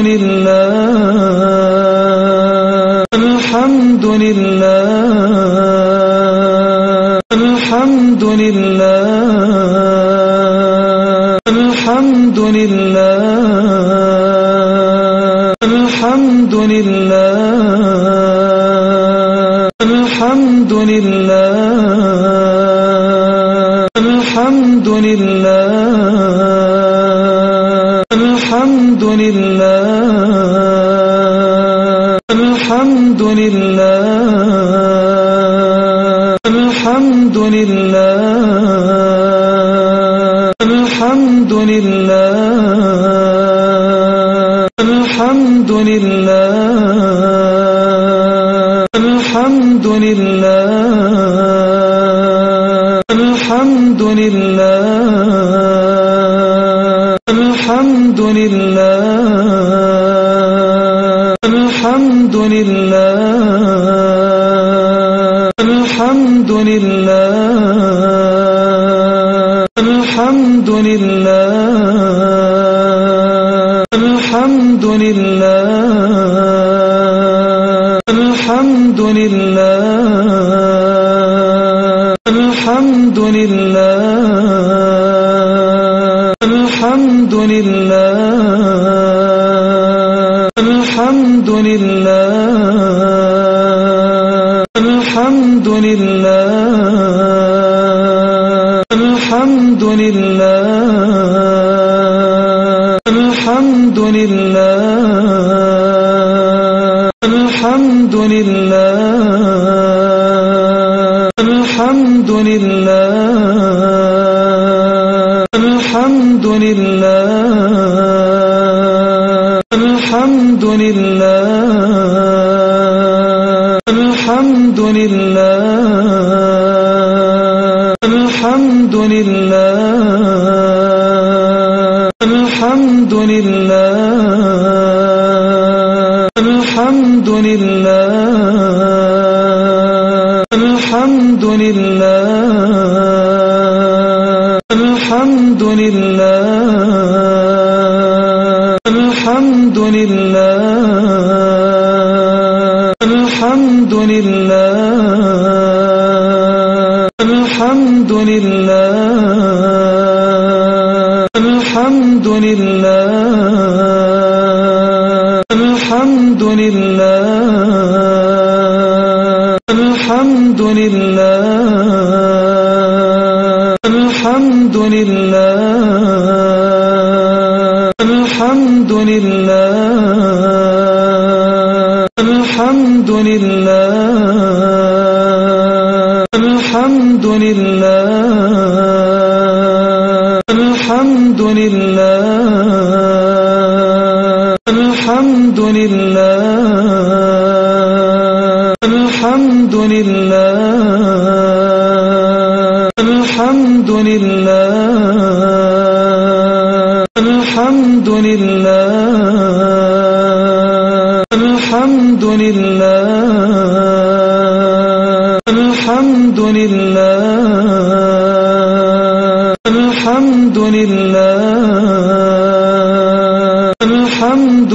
دون الله لله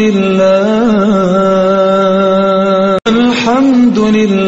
لله. الحمد لله.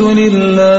الحمد لله.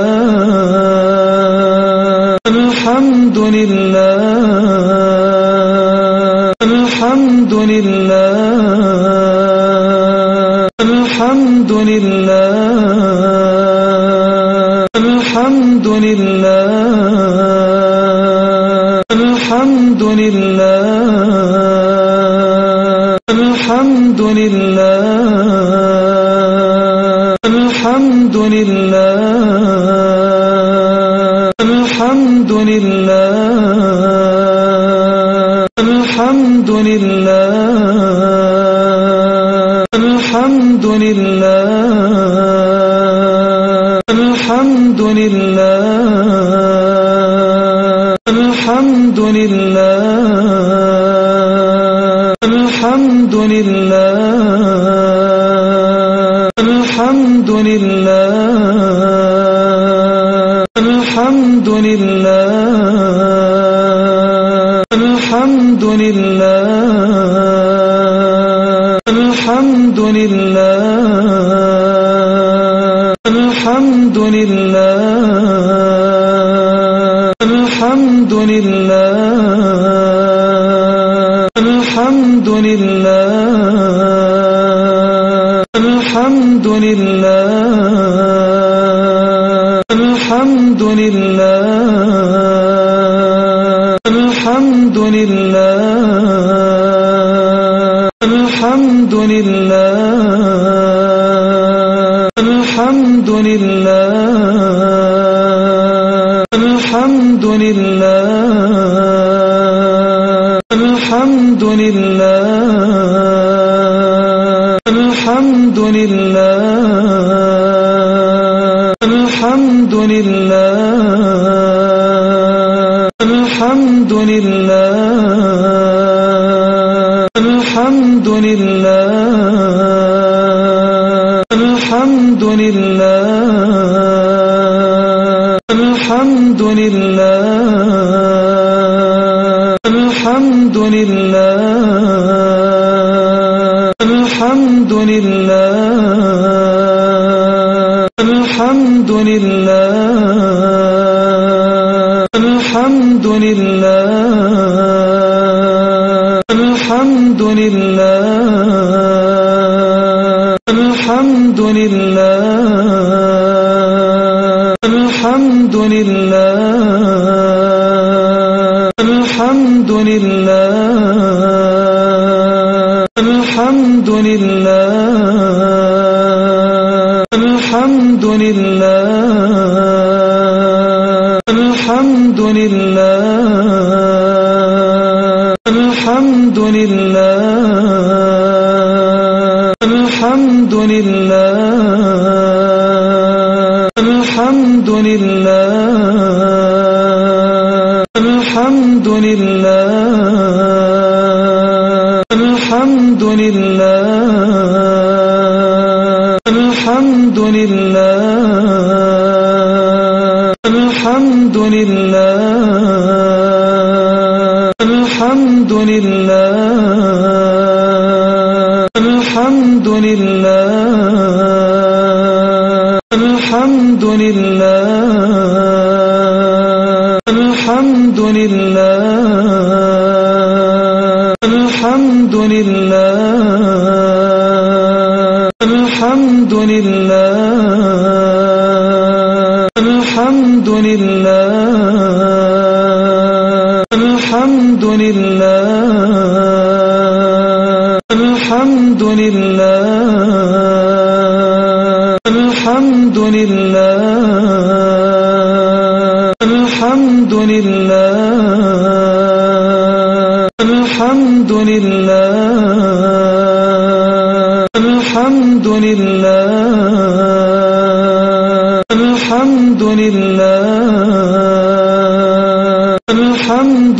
الله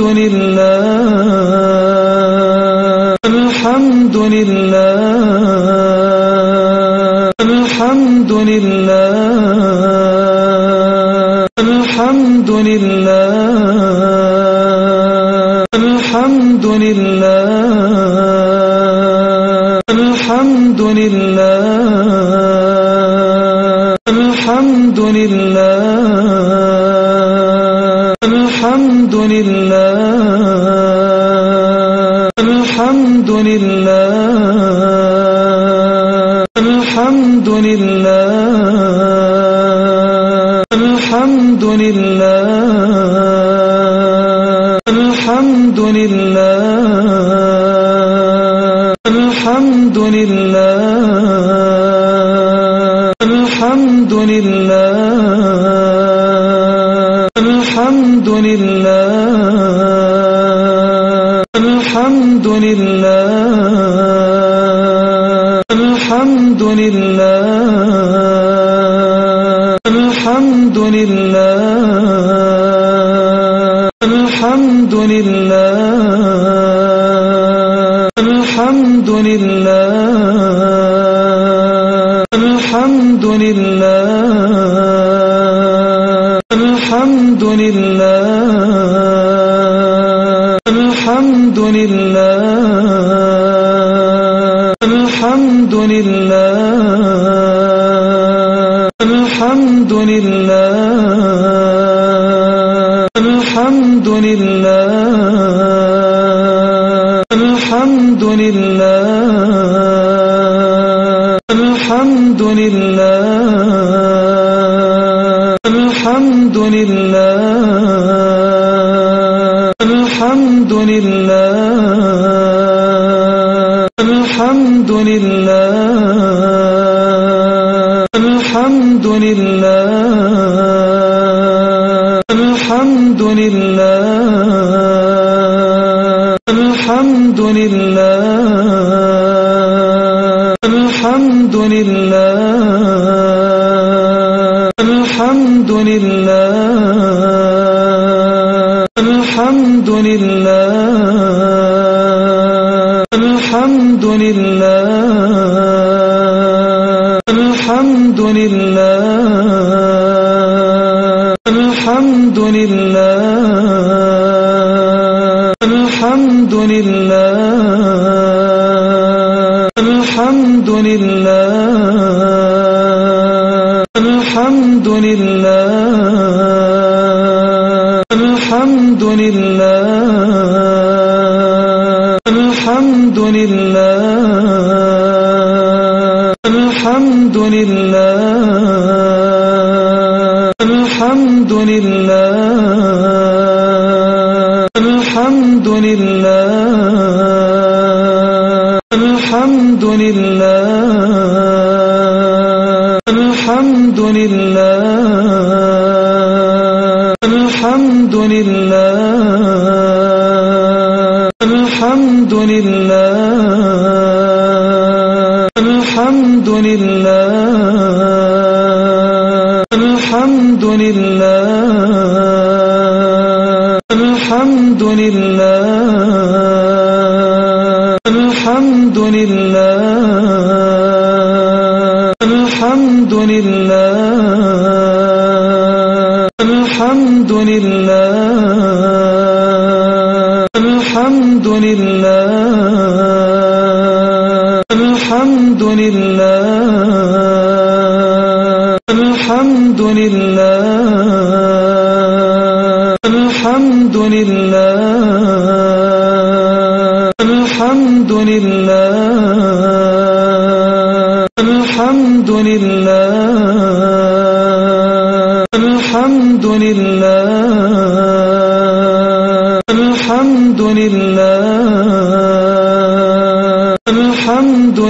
لله. الحمد لله. الحمد لله.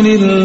لله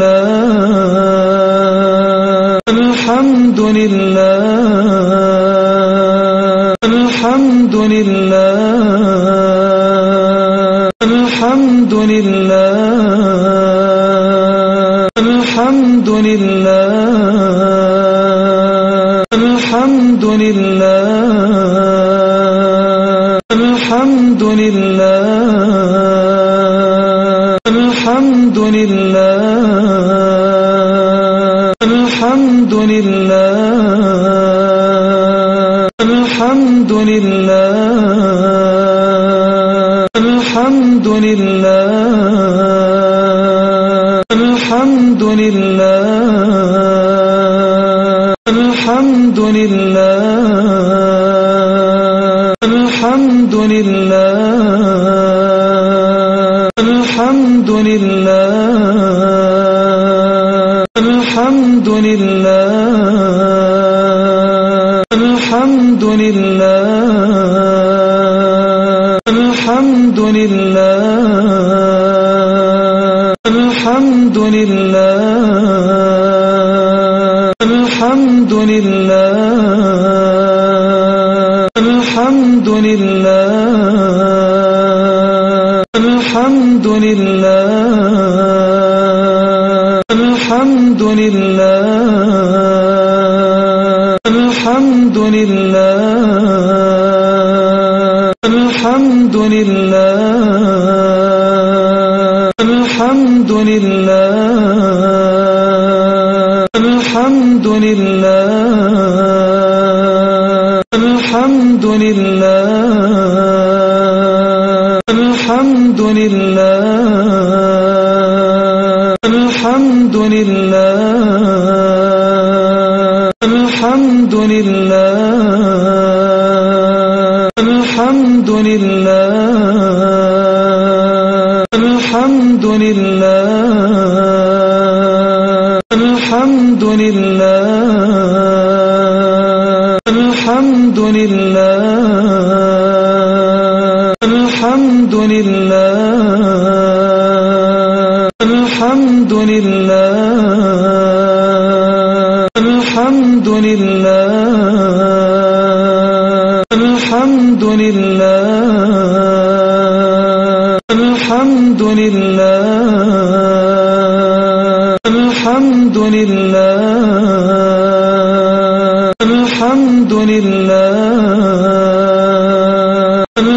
لله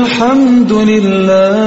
الحمد لله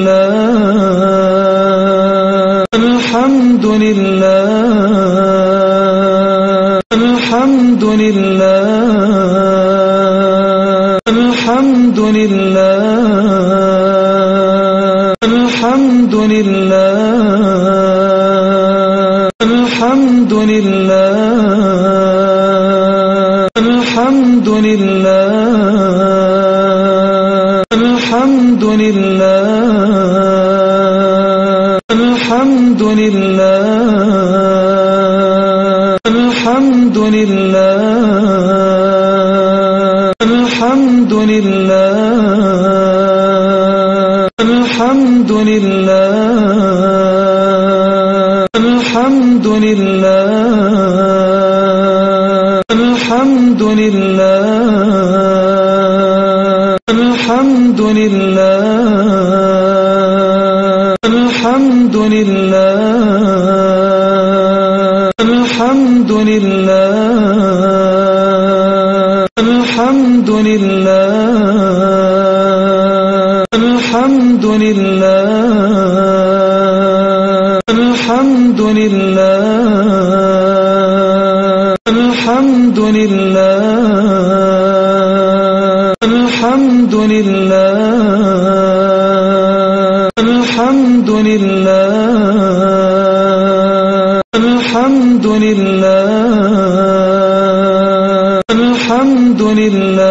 لله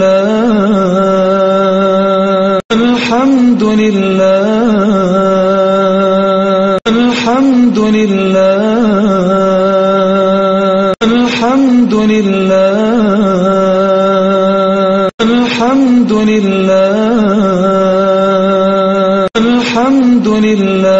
لله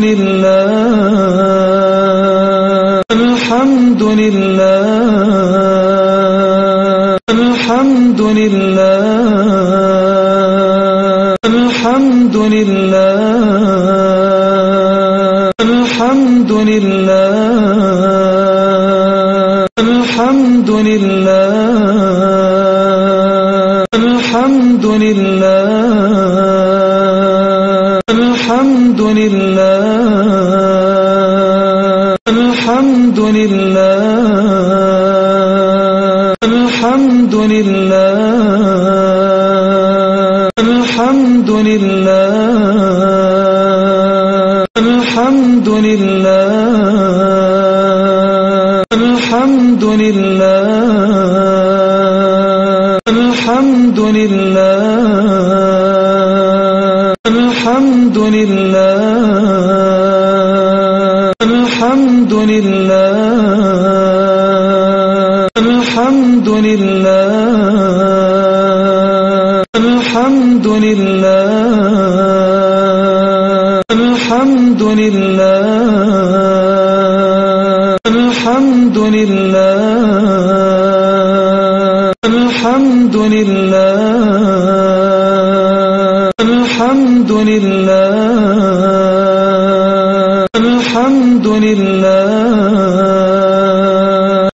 دون الله